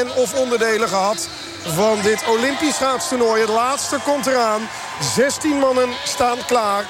en of onderdelen gehad van dit Olympisch schaatstoernooi. Het laatste komt eraan. 16 mannen staan klaar.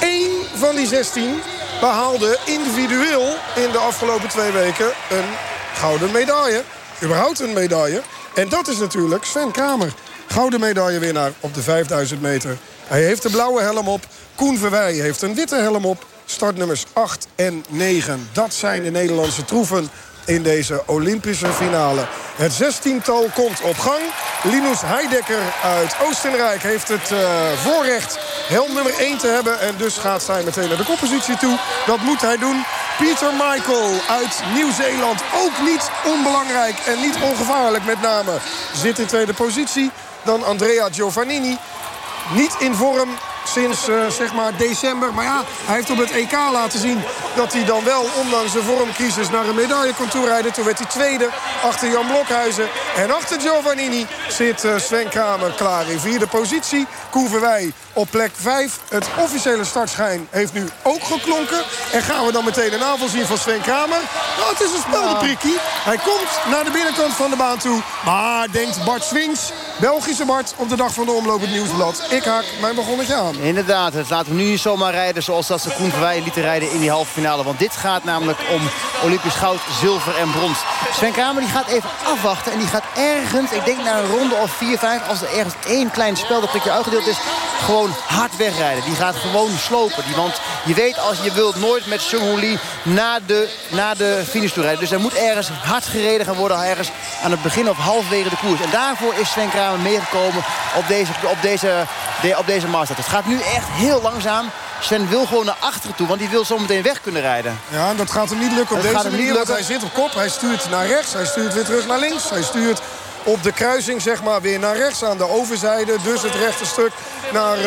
Eén van die 16 behaalde individueel in de afgelopen twee weken een gouden medaille. Überhaupt een medaille. En dat is natuurlijk Sven Kramer. Gouden medaillewinnaar op de 5000 meter. Hij heeft de blauwe helm op. Koen Verwij heeft een witte helm op. Startnummers 8 en 9. Dat zijn de Nederlandse troeven in deze Olympische finale. Het zestiental komt op gang. Linus Heidekker uit Oostenrijk heeft het uh, voorrecht helm nummer 1 te hebben. En dus gaat zij meteen naar de koppositie toe. Dat moet hij doen. Peter Michael uit Nieuw-Zeeland. Ook niet onbelangrijk en niet ongevaarlijk met name. Zit in tweede positie. Dan Andrea Giovannini. Niet in vorm, sinds uh, zeg maar december. Maar ja, hij heeft op het EK laten zien dat hij dan wel, ondanks de vormcrisis, naar een medaille kon toerijden. Toen werd hij tweede achter Jan Blokhuizen. En achter Giovannini zit uh, Sven Kramer klaar in vierde positie. Koen Verwij op plek 5. Het officiële startschijn heeft nu ook geklonken. En gaan we dan meteen een aanval zien van Sven Kramer. Nou, het is een speldenprikkie. Hij komt naar de binnenkant van de baan toe. Maar denkt Bart Swings, Belgische Bart, op de dag van de omloop het nieuwsblad. Ik haak mijn begonnetje aan. Inderdaad, het laten we nu niet zomaar rijden zoals dat ze Koen Verwij lieten rijden in die halve finale. Want dit gaat namelijk om Olympisch goud, zilver en brons. Sven Kramer die gaat even afwachten en die gaat ergens, ik denk naar een ronde of 4, 5... als er ergens één klein speldenprikje uitgedeeld is, gewoon hard wegrijden. Die gaat gewoon slopen. Die, want je weet, als je wilt nooit met Sung Lee na de, na de finish toe rijden. Dus er moet ergens hard gereden gaan worden. Ergens aan het begin of halverwege de koers. En daarvoor is Sven Kramer meegekomen op deze, op deze, op deze Master. Het gaat nu echt heel langzaam. Sven wil gewoon naar achteren toe, want die wil zometeen weg kunnen rijden. Ja, dat gaat hem niet lukken op deze manier, want hij zit op kop. Hij stuurt naar rechts, hij stuurt weer terug naar links. Hij stuurt op de kruising zeg maar weer naar rechts aan de overzijde. Dus het rechte stuk naar uh,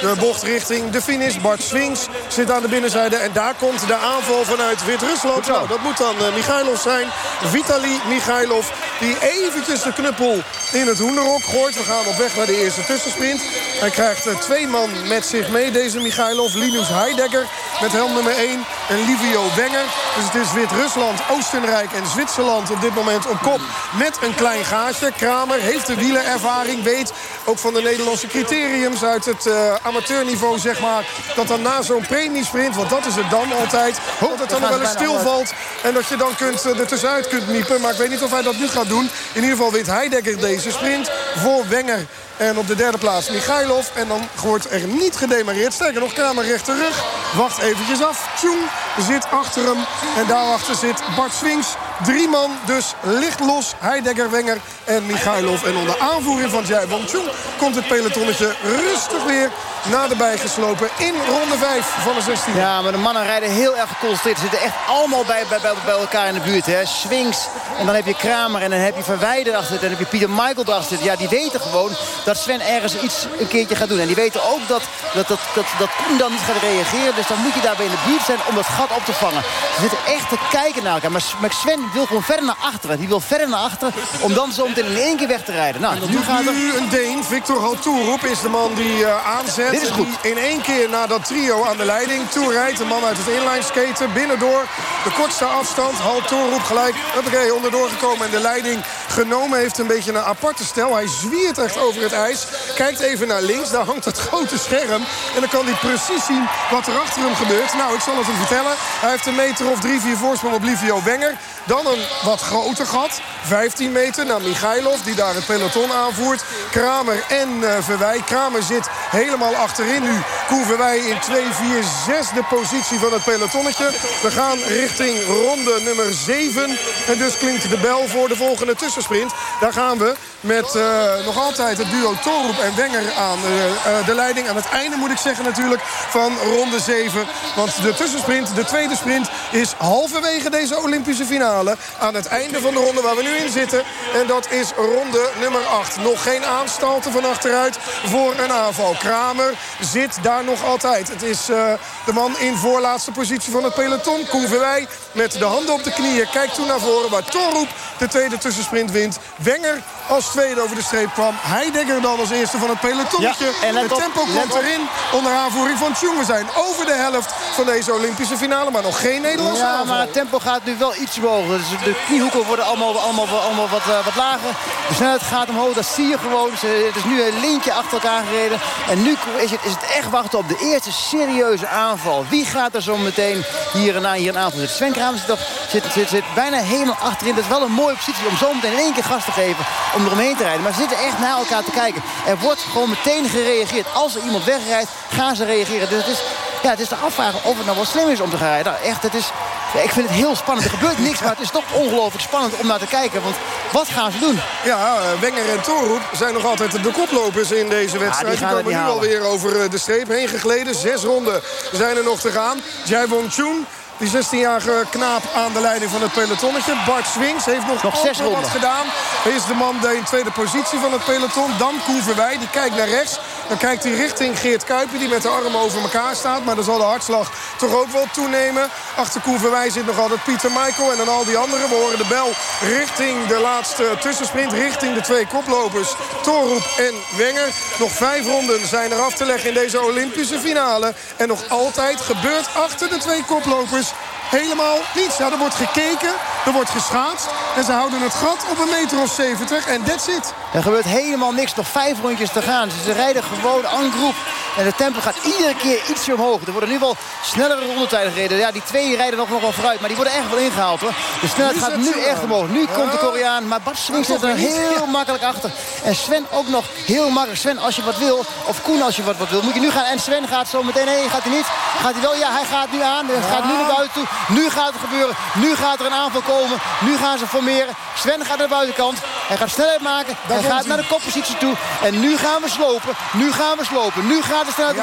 de bocht richting de finish. Bart Swings zit aan de binnenzijde. En daar komt de aanval vanuit Wit-Rusland. Nou, dat moet dan uh, Michailov zijn. Vitali Michailov. Die eventjes de knuppel in het hoenderhok gooit. We gaan op weg naar de eerste tussensprint. Hij krijgt uh, twee man met zich mee. Deze Michailov. Linus Heidegger met helm nummer 1. En Livio Wenger. Dus het is Wit-Rusland, Oostenrijk en Zwitserland op dit moment op kop. Met een klein gaatje. Kramer heeft de wielerervaring. Weet ook van de Nederlandse criteriums uit het uh, amateurniveau, zeg maar. Dat dan na zo'n premiesprint, want dat is het dan altijd. Dat het dan nog wel eens stilvalt. En dat je dan kunt, uh, er tussenuit kunt miepen. Maar ik weet niet of hij dat nu gaat doen. In ieder geval wint Heidegger deze sprint voor Wenger. En op de derde plaats Michailov. En dan wordt er niet gedemareerd. Sterker nog, Kramer rechter rug. Wacht eventjes af. Tjoeng zit achter hem. En daarachter zit Bart Swings. Drie man dus licht los. Heidegger, Wenger en Michailov. En onder aanvoering van Jai Wong Chun komt het pelotonnetje rustig weer naderbij geslopen in ronde 5 van de 16. Ja, maar de mannen rijden heel erg geconcentreerd. Ze zitten echt allemaal bij, bij, bij, elkaar in de buurt. Hè. Swings en dan heb je Kramer en dan heb je Verwijder erachter En dan heb je Pieter Michael erachter Ja, die weten gewoon dat Sven ergens iets een keertje gaat doen. En die weten ook dat, dat, dat, dat, dat Koen dan niet gaat reageren. Dus dan moet je daarbij in de buurt zijn om dat gat op te vangen. Ze zitten echt te kijken naar elkaar. Maar Sven wil gewoon verder naar achteren. Die wil verder naar achteren om dan zo meteen in één keer weg te rijden. Nou, nu gaat er... nu een Deen. Victor Haltoeroep is de man die uh, aanzet. Dit is goed. in één keer na dat trio aan de leiding. Toerijdt de man uit het inline skaten. Binnendoor de kortste afstand. Haltoeroep gelijk oké, onderdoor gekomen. En de leiding genomen heeft een beetje een aparte stel. Hij zwiert echt over het ijs. Kijkt even naar links. Daar hangt het grote scherm. En dan kan hij precies zien wat er achter hem gebeurt. Nou, ik zal het hem vertellen. Hij heeft een meter of drie, vier voorsprong op Livio Wenger. Dan een wat groter gat. 15 meter naar Michailov, die daar het peloton aanvoert. Kramer en uh, Verwij. Kramer zit helemaal achterin nu. Koen Verwij in 2, 4, 6 de positie van het pelotonnetje. We gaan richting ronde nummer 7. En dus klinkt de bel voor de volgende tussensprint. Daar gaan we met uh, nog altijd het duo Torup en Wenger aan uh, de leiding. Aan het einde moet ik zeggen natuurlijk van ronde 7. Want de tussensprint, de tweede sprint, is halverwege deze Olympische finale. Aan het einde van de ronde waar we nu in zitten. En dat is ronde nummer 8. Nog geen aanstalten van achteruit voor een aanval. Kramer zit daar nog altijd. Het is uh, de man in voorlaatste positie van het peloton. Koen Verwij met de handen op de knieën. Kijkt toen naar voren waar Torroep de tweede tussensprint wint. Wenger als tweede over de streep kwam. Heidegger dan als eerste van het pelotonnetje. Ja, en het tempo komt erin onder aanvoering van Tjung. We zijn over de helft van deze Olympische finale. Maar nog geen Nederlandse Ja, aanval. maar het tempo gaat nu wel iets omhoog. Dus de kniehoeken worden allemaal, allemaal, allemaal wat, uh, wat lager. De snelheid gaat omhoog, dat zie je gewoon. Het is nu een lintje achter elkaar gereden. En nu is het, is het echt wachten op de eerste serieuze aanval. Wie gaat er zo meteen hier en hier een aanval zetten? Sven Kramer zit, zit, zit bijna helemaal achterin. Dat is wel een mooie positie om zo meteen in één keer gas te geven om eromheen te rijden. Maar ze zitten echt naar elkaar te kijken. Er wordt gewoon meteen gereageerd. Als er iemand wegrijdt, gaan ze reageren. Dus het is, ja, het is de afvragen of het nou wel slim is om te gaan rijden. Nou, echt, het is, ja, ik vind het heel spannend. Er gebeurt niks, maar het is toch ongelooflijk spannend om naar te kijken. Want wat gaan ze doen? Ja, Wenger en Torup zijn nog altijd de koplopers in deze wedstrijd. Ja, die, die komen nu alweer over de streep heen gegleden. Zes ronden zijn er nog te gaan. Jai Wong Chun die 16-jarige knaap aan de leiding van het pelotonnetje. Bart Swings heeft nog, nog zes wat gedaan. Hij is de man in tweede positie van het peloton. Dan Koen Verwij, die kijkt naar rechts. Dan kijkt hij richting Geert Kuiper, die met de armen over elkaar staat. Maar dan zal de hartslag toch ook wel toenemen. Achter Koen Verwij zit nog altijd Pieter Michael. En dan al die anderen. We horen de bel richting de laatste tussensprint. Richting de twee koplopers. Torup en Wenger. Nog vijf ronden zijn er af te leggen in deze Olympische finale. En nog altijd gebeurt achter de twee koplopers helemaal niets. Ja, er wordt gekeken, er wordt geschaatst. En ze houden het gat op een meter of 70. En that's it. Er gebeurt helemaal niks. Nog vijf rondjes te gaan. Ze rijden gewoon aan groep. En de tempo gaat iedere keer ietsje omhoog. Er worden nu wel snellere rondetijden gereden. Ja, die twee rijden nog, nog wel vooruit. Maar die worden echt wel ingehaald hoor. De snelheid gaat nu echt omhoog. Nu komt de Koreaan. Maar Bart Swing zit er heel makkelijk achter. En Sven ook nog heel makkelijk. Sven, als je wat wil. Of Koen, als je wat, wat wil. Moet je nu gaan. En Sven gaat zo meteen. Nee, gaat hij niet. Gaat hij wel? Ja, hij gaat nu aan. Hij gaat nu naar buiten toe. Nu gaat het gebeuren. Nu gaat er een aanval komen. Nu gaan ze formeren. Sven gaat naar de buitenkant. Hij gaat snelheid maken. hij gaat naar de koppositie toe. En nu gaan we slopen. Nu gaan we slopen. Nu gaat de snelheid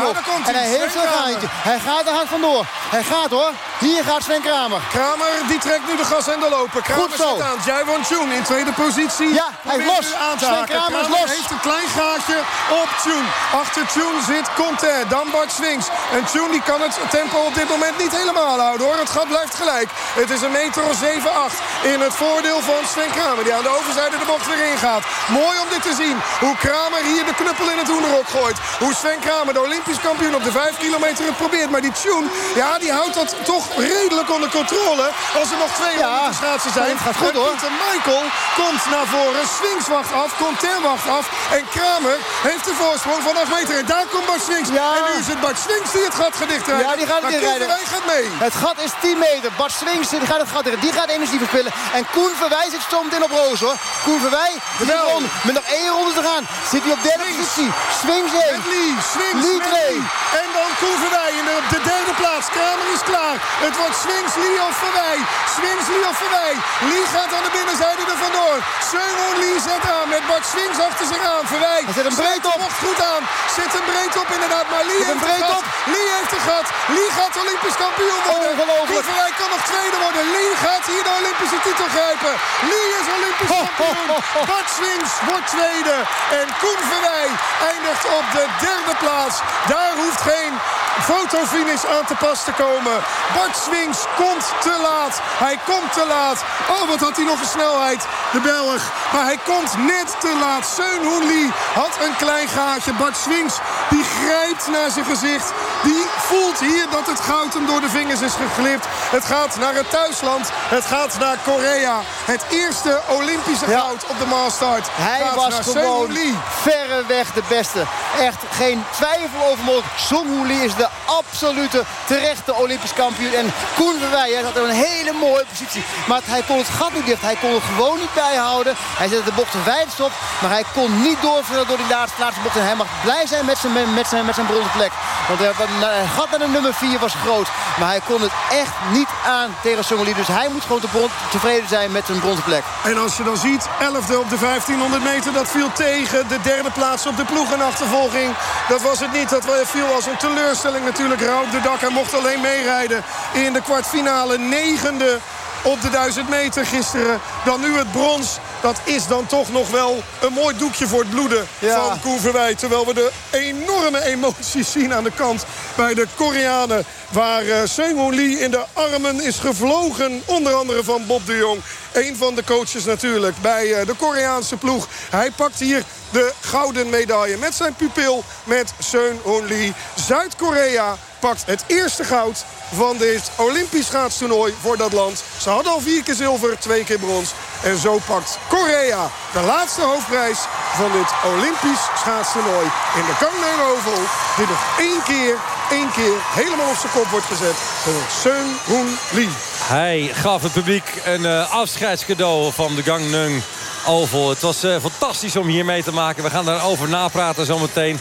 en hij heeft zo'n gaatje. Hij gaat er hard vandoor. Hij gaat hoor. Hier gaat Sven Kramer. Kramer die trekt nu de gas en de lopen. Kramer Goed zo. aan. Jaiwon Chun in tweede positie. Ja, hij is los. Sven. Kramer is los. heeft een klein gaatje op Chun. Achter Chun zit Conte. Dan Bart Swings. En Chun die kan het tempo op dit moment niet helemaal houden hoor. Het gat blijft gelijk. Het is een meter of 7, 8 in het voordeel van Sven Kramer. Die aan de overzijde de bocht weer ingaat. Mooi om dit te zien. Hoe Kramer hier de knuppel in het hoenderhok gooit. Hoe Sven Kramer, de Olympisch kampioen op de 5 kilometer het probeert. Maar die tune, ja, die houdt dat toch redelijk onder controle. Als er nog twee Ja, schaatsen zijn. het gaat goed, En hoor. Pieter Michael komt naar voren. Swings wacht af. Conter wacht af. En Kramer heeft de voorsprong van 8 meter. En daar komt Bart Swings. Ja. En nu is het Bart Swings die het gat gedicht rijdt. Ja, die gaat het maar dichtrijden. Gaat mee. Het gat is 10 meter. Bart Swings die gaat het gat in. Die gaat energie verspillen. En Koen Verwij zit zo meteen op roos hoor. Koen Verwij met nog één ronde te gaan. Zit hij op derde Swings. positie. Swings 1. Met Lee, Swings Lee met twee. Lee. En dan Koen Verwij in de, op de derde plaats. Kramer is klaar. Het wordt Swings, Lee of Verwij. Swings, Lee of Verwij. Lee gaat aan de binnenzijde er vandoor. Seunhoon Lee zet aan met Bart Swings achter zich aan. Verwij Hij zet hem breed op. goed aan. Zit hem breed op inderdaad. Maar Lee Zet heeft breed een gat. op. Lee heeft een gat. Lee gaat Olympisch kampioen worden. Ongelooflijk. Koen Verwij kan nog tweede worden. Lee gaat hier de Olympische titel grijpen. Lee is Olympisch kampioen. Bart Swings wordt tweede. En Koen Verwij eindigt op de derde plaats. Daar hoeft geen fotofinish aan te pas te komen. Bart Swings komt te laat. Hij komt te laat. Oh, wat had hij nog een snelheid, de Belg. Maar hij komt net te laat. Seun Hoon Lee had een klein gaatje. Bart Swings, die grijpt naar zijn gezicht. Die voelt hier dat het goud hem door de vingers is geglipt. Het gaat naar het thuisland. Het gaat naar Korea. Het eerste Olympische Ja. goud op de Maastart. Hij gaat was gewoon Lee. verreweg de beste. Echt geen twijfel over mogelijk. Song Woo Lee is de absolute terechte Olympisch kampioen. En Koen Verwij hij had een hele mooie positie. Maar hij kon het gat niet dicht. Hij kon het gewoon niet bijhouden. Hij zette de bocht wijd op. Maar hij kon niet doorvullen door die laatste, laatste bocht. En hij mag blij zijn met zijn, met zijn, met zijn bronzen plek. Want het gat naar de nummer 4 was groot. Maar hij kon het echt niet aan tegen Song Woo Lee. Dus hij moet gewoon tevreden zijn met zijn bronzen plek. En als je dan ziet, 11e op de 1500 meter, dat viel tegen. De derde plaats op de ploegenachtervolging, dat was het niet. Dat viel als een teleurstelling natuurlijk. Rauw de dak, hij mocht alleen meerijden in de kwartfinale. Negende op de 1000 meter gisteren. Dan nu het brons. Dat is dan toch nog wel een mooi doekje voor het bloeden Ja. van Koen Verwij. Terwijl we de enorme emoties zien aan de kant bij de Koreanen. Waar uh, Seung-Hoon Lee in de armen is gevlogen. Onder andere van Bob de Jong. Een van de coaches natuurlijk bij eh, de Koreaanse ploeg. Hij pakt hier de gouden medaille met zijn pupil met Seung-Hoon Lee. Zuid-Korea pakt het eerste goud van dit Olympisch schaatstoernooi voor dat land. Ze hadden al vier keer zilver, twee keer brons. En zo pakt Korea de laatste hoofdprijs van dit Olympisch schaatstoernooi in de Gangneung Oval. Dit nog één keer, één keer helemaal op zijn kop wordt gezet door Seung Hoon Lee. Hij gaf het publiek een uh, afscheidscadeau van de Gangneung Oval. Het was uh, fantastisch om hier mee te maken. We gaan daarover napraten zometeen.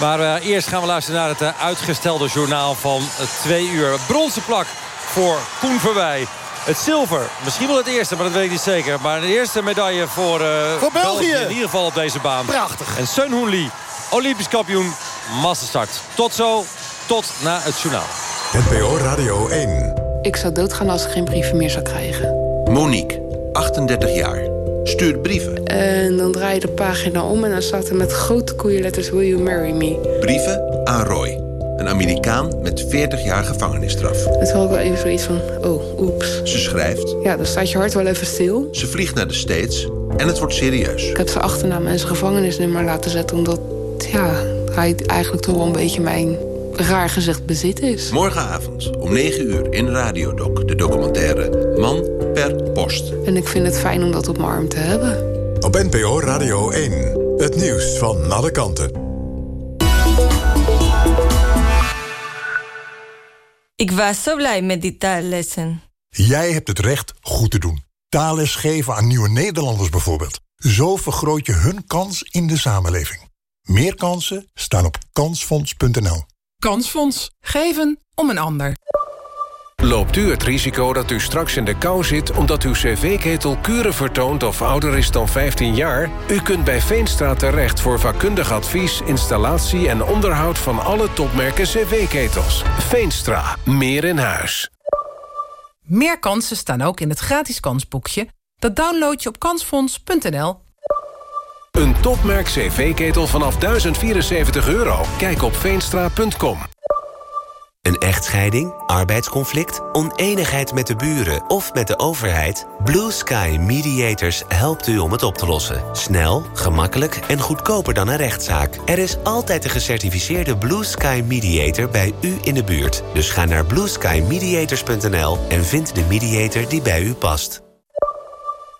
Maar uh, eerst gaan we luisteren naar het uitgestelde journaal van twee uur. Bronzen plak voor Koen Verwij. Het zilver, misschien wel het eerste, maar dat weet ik niet zeker. Maar de eerste medaille voor, uh, voor België. In ieder geval op deze baan. Prachtig. En Sun Hoon Lee, Olympisch kampioen, massastart. Tot zo, tot na het journaal. NPO Radio 1. Ik zou doodgaan als ik geen brieven meer zou krijgen. Monique, 38 jaar. Stuurt brieven. En dan draai je de pagina om en dan staat er met grote koeienletters... Will you marry me? Brieven aan Roy. Een Amerikaan met 40 jaar gevangenisstraf. Het had wel even zoiets van, oh, oeps. Ze schrijft. Ja, dan staat je hart wel even stil. Ze vliegt naar de States en het wordt serieus. Ik heb zijn achternaam en zijn gevangenisnummer laten zetten... omdat, ja, hij eigenlijk toch wel een beetje mijn raar gezegd bezit is. Morgenavond om 9 uur in Radiodoc. De documentaire Man per Post. En ik vind het fijn om dat op mijn arm te hebben. Op NPO Radio 1. Het nieuws van alle kanten. Ik was zo blij met die taallessen. Jij hebt het recht goed te doen. Taalles geven aan nieuwe Nederlanders bijvoorbeeld. Zo vergroot je hun kans in de samenleving. Meer kansen staan op kansfonds.nl. Kansfonds. Geven om een ander. Loopt u het risico dat u straks in de kou zit... omdat uw cv-ketel kuren vertoont of ouder is dan 15 jaar? U kunt bij Veenstra terecht voor vakkundig advies... installatie en onderhoud van alle topmerken cv-ketels. Veenstra. Meer in huis. Meer kansen staan ook in het gratis kansboekje. Dat download je op kansfonds.nl. Een topmerk cv-ketel vanaf 1074 euro. Kijk op veenstra.com. Een echtscheiding, arbeidsconflict, oneenigheid met de buren of met de overheid? Blue Sky Mediators helpt u om het op te lossen. Snel, gemakkelijk en goedkoper dan een rechtszaak. Er is altijd een gecertificeerde Blue Sky Mediator bij u in de buurt. Dus ga naar blueskymediators.nl en vind de mediator die bij u past.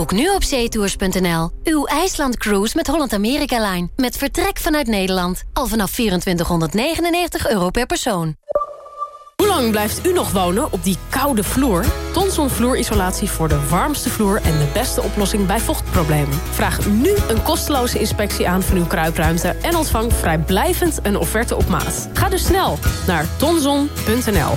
Boek nu op zeetours.nl. Uw IJsland cruise met Holland America Line. Met vertrek vanuit Nederland. Al vanaf 2499 euro per persoon. Hoe lang blijft u nog wonen op die koude vloer? Tonson vloerisolatie voor de warmste vloer en de beste oplossing bij vochtproblemen. Vraag nu een kosteloze inspectie aan van uw kruipruimte... en ontvang vrijblijvend een offerte op maat. Ga dus snel naar tonson.nl.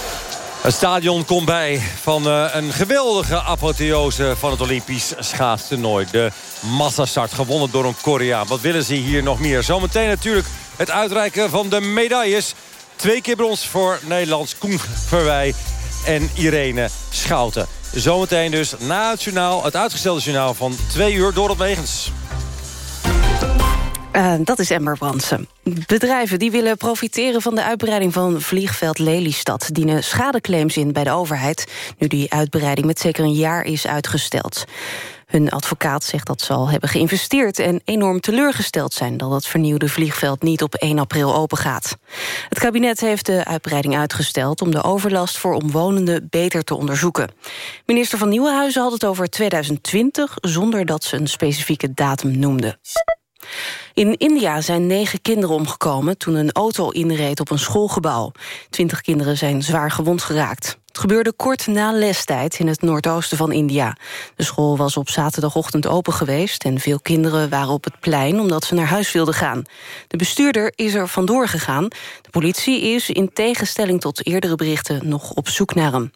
Het stadion komt bij van uh, een geweldige apotheose van het Olympisch schaatstoernooi. De massastart gewonnen door een Koreaan. Wat willen ze hier nog meer? Zometeen natuurlijk het uitreiken van de medailles. Twee keer brons voor Nederlands Koen Verwij en Irene Schouten. Zometeen dus na het journaal, het uitgestelde journaal van twee uur door het Wegens. Uh, dat is Ember Brandsen. Bedrijven die willen profiteren van de uitbreiding van vliegveld Lelystad... dienen schadeclaims in bij de overheid... nu die uitbreiding met zeker een jaar is uitgesteld. Hun advocaat zegt dat ze al hebben geïnvesteerd... en enorm teleurgesteld zijn dat het vernieuwde vliegveld... niet op 1 april opengaat. Het kabinet heeft de uitbreiding uitgesteld... om de overlast voor omwonenden beter te onderzoeken. Minister van Nieuwenhuizen had het over 2020... zonder dat ze een specifieke datum noemde. In India zijn negen kinderen omgekomen toen een auto inreed op een schoolgebouw. Twintig kinderen zijn zwaar gewond geraakt. Het gebeurde kort na lestijd in het noordoosten van India. De school was op zaterdagochtend open geweest... en veel kinderen waren op het plein omdat ze naar huis wilden gaan. De bestuurder is er vandoor gegaan. De politie is in tegenstelling tot eerdere berichten nog op zoek naar hem.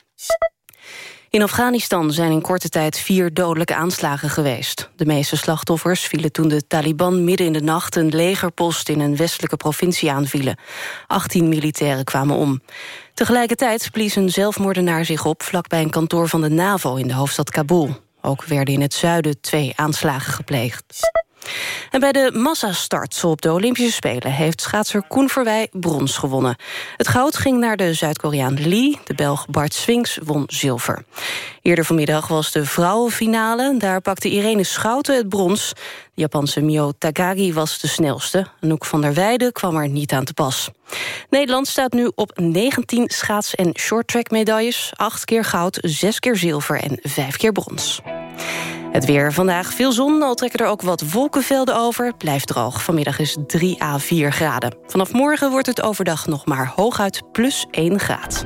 In Afghanistan zijn in korte tijd vier dodelijke aanslagen geweest. De meeste slachtoffers vielen toen de Taliban midden in de nacht... een legerpost in een westelijke provincie aanvielen. 18 militairen kwamen om. Tegelijkertijd blies een zelfmoordenaar zich op... vlakbij een kantoor van de NAVO in de hoofdstad Kabul. Ook werden in het zuiden twee aanslagen gepleegd. En bij de massastarts op de Olympische Spelen... heeft schaatser Koen Verwij brons gewonnen. Het goud ging naar de Zuid-Koreaan Lee. De Belg Bart Swings won zilver. Eerder vanmiddag was de vrouwenfinale. Daar pakte Irene Schouten het brons. De Japanse Mio Takagi was de snelste. Anouk van der Weijden kwam er niet aan te pas. Nederland staat nu op 19 schaats- en shorttrack medailles. 8 keer goud, 6 keer zilver en 5 keer brons. Het weer vandaag veel zon, al trekken er ook wat wolkenvelden over. Blijft droog. Vanmiddag is 3 à 4 graden. Vanaf morgen wordt het overdag nog maar hooguit plus 1 graad.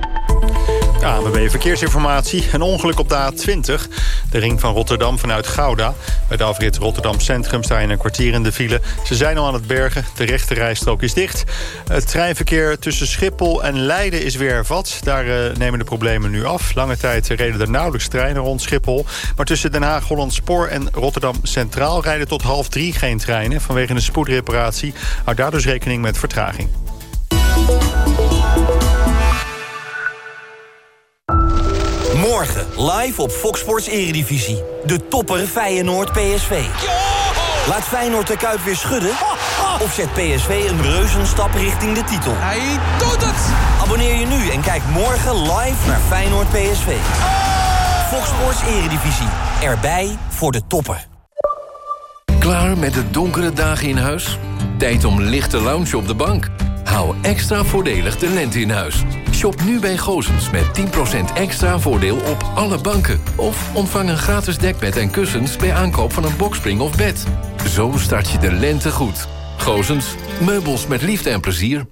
ANWB Verkeersinformatie. Een ongeluk op de A20. De ring van Rotterdam vanuit Gouda. Bij de afrit Rotterdam Centrum sta je een kwartier in de file. Ze zijn al aan het bergen. De rechte rijstrook is dicht. Het treinverkeer tussen Schiphol en Leiden is weer hervat. Daar uh, nemen de problemen nu af. Lange tijd reden er nauwelijks treinen rond Schiphol. Maar tussen Den Haag, Holland Spoor en Rotterdam Centraal... rijden tot half drie geen treinen vanwege een spoedreparatie. Houd daar dus rekening met vertraging. Morgen live op Fox Sports Eredivisie. De topper Feyenoord PSV. Laat Feyenoord de Kuip weer schudden? Of zet PSV een reuzenstap richting de titel? Hij doet het! Abonneer je nu en kijk morgen live naar Feyenoord PSV. Fox Sports Eredivisie. Erbij voor de topper. Klaar met de donkere dagen in huis? Tijd om lichte lounge op de bank. Hou extra voordelig de lente in huis. Shop nu bij Gozens met 10% extra voordeel op alle banken. Of ontvang een gratis dekbed en kussens bij aankoop van een bokspring of bed. Zo start je de lente goed. Gozens, meubels met liefde en plezier.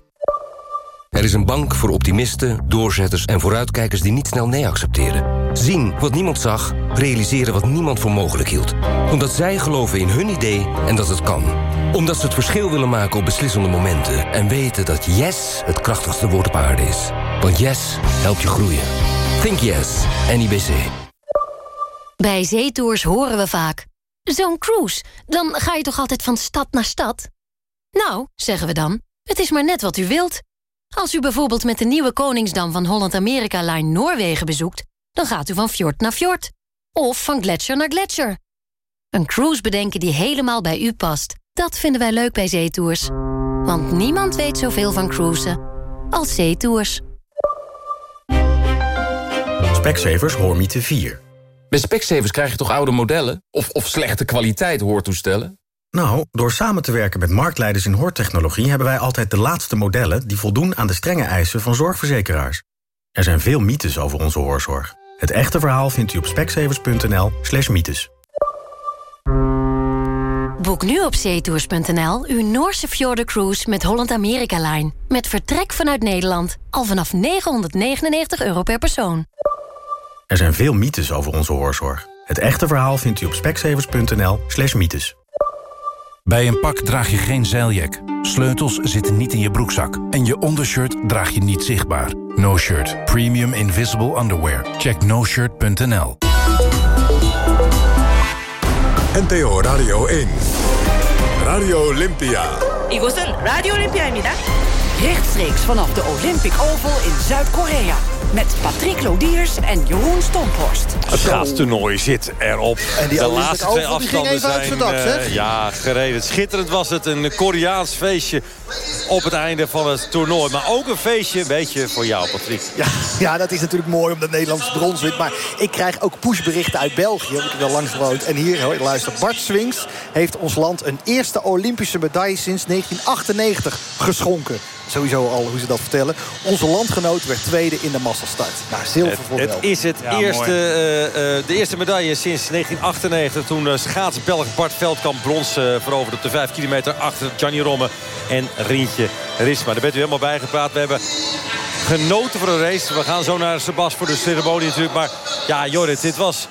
Er is een bank voor optimisten, doorzetters en vooruitkijkers die niet snel nee accepteren. Zien wat niemand zag, realiseren wat niemand voor mogelijk hield. Omdat zij geloven in hun idee en dat het kan. Omdat ze het verschil willen maken op beslissende momenten. En weten dat yes het krachtigste woord op aarde is. Want yes helpt je groeien. Think yes, NIBC. Bij zeetours horen we vaak... Zo'n cruise, dan ga je toch altijd van stad naar stad? Nou, zeggen we dan, het is maar net wat u wilt. Als u bijvoorbeeld met de nieuwe Koningsdam van Holland-Amerika Line Noorwegen bezoekt... dan gaat u van fjord naar fjord. Of van gletsjer naar gletsjer. Een cruise bedenken die helemaal bij u past. Dat vinden wij leuk bij zeetours. Want niemand weet zoveel van cruisen als zeetours. Specsavers Hoormiete 4. Bij Specsavers krijg je toch oude modellen? Of, of slechte kwaliteit hoortoestellen? Nou, door samen te werken met marktleiders in hoortechnologie... hebben wij altijd de laatste modellen die voldoen aan de strenge eisen van zorgverzekeraars. Er zijn veel mythes over onze hoorzorg. Het echte verhaal vindt u op specsavers.nl slash mythes. Boek nu op zeetours.nl uw Noorse Cruise met Holland America Line. Met vertrek vanuit Nederland. Al vanaf 999 euro per persoon. Er zijn veel mythes over onze hoorzorg. Het echte verhaal vindt u op specsavers.nl slash mythes. Bij een pak draag je geen zeiljak. Sleutels zitten niet in je broekzak. En je ondershirt draag je niet zichtbaar. No Shirt. Premium Invisible Underwear. Check noshirt.nl NPO Radio 1. Radio Olympia. 이곳은 라디오 올림피아입니다. Rechtstreeks vanaf de Olympic Oval in Zuid-Korea. Met Patrick Lodiers en Jeroen Stomphorst. Het schaatstoernooi zit erop. En die de laatste twee afstanden zijn dak, eh, ja, gereden. Schitterend was het. Een Koreaans feestje op het einde van het toernooi. Maar ook een feestje, een beetje voor jou, Patrick. Ja, ja, dat is natuurlijk mooi omdat Nederlandse brons wint. Maar ik krijg ook pushberichten uit België. Want ik heb wel lang gewoond. En hier, hoor, luister, Bart Swings heeft ons land een eerste Olympische medaille sinds 1998 geschonken. Sowieso al hoe ze dat vertellen. Onze landgenoot werd tweede in de massastart. Nou, zilver Het, voor het is het Ja, eerste, eh, eh, de eerste medaille sinds 1998... toen uh, schaatsbelg Bart Veldkamp brons eh, veroverde op de 5 kilometer... achter Gianni Romme en Rientje Risma. Daar bent u helemaal bijgepraat. We hebben genoten van de race. We gaan zo naar Sebas voor de ceremonie natuurlijk. Maar ja, Jorrit, dit was...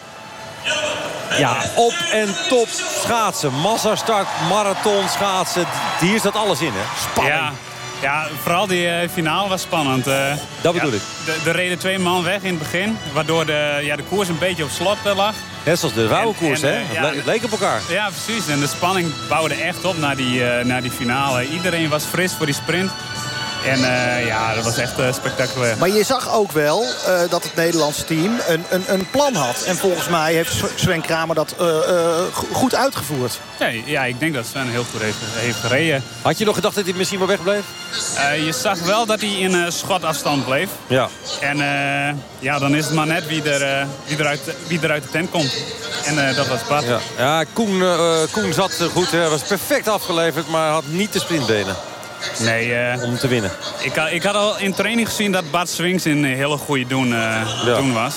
Ja, op en top schaatsen. Massastart, marathon schaatsen. Hier zat alles in, hè? Spanning. Ja. Ja, vooral die uh, finale was spannend. Uh, dat bedoel ja, ik. Er reden twee man weg in het begin. Waardoor de, ja, de koers een beetje op slot uh, lag. Net zoals de wouwe koers, hè? Het, ja, le het leek op elkaar. Ja, precies. En de spanning bouwde echt op naar die, naar die finale. Iedereen was fris voor die sprint. En uh, ja, dat was echt uh, spectaculair. Maar je zag ook wel uh, dat het Nederlandse team een, een, een, plan had. En volgens mij heeft Sven Kramer dat goed uitgevoerd. Ja, ja, ik denk dat Sven heel goed heeft, heeft gereden. Had je nog gedacht dat hij misschien wel wegbleef? je zag wel dat hij in schotafstand bleef. Ja. En ja, dan is het maar net wie, er, wie, eruit, wie eruit de tent komt. En dat was Bart. Ja, ja Koen, Koen zat goed. Hij was perfect afgeleverd, maar had niet de sprintbenen. Nee, uh, om te winnen. Ik, ik had al in training gezien dat Bart Swings in een hele goede doen, uh, ja. doen was.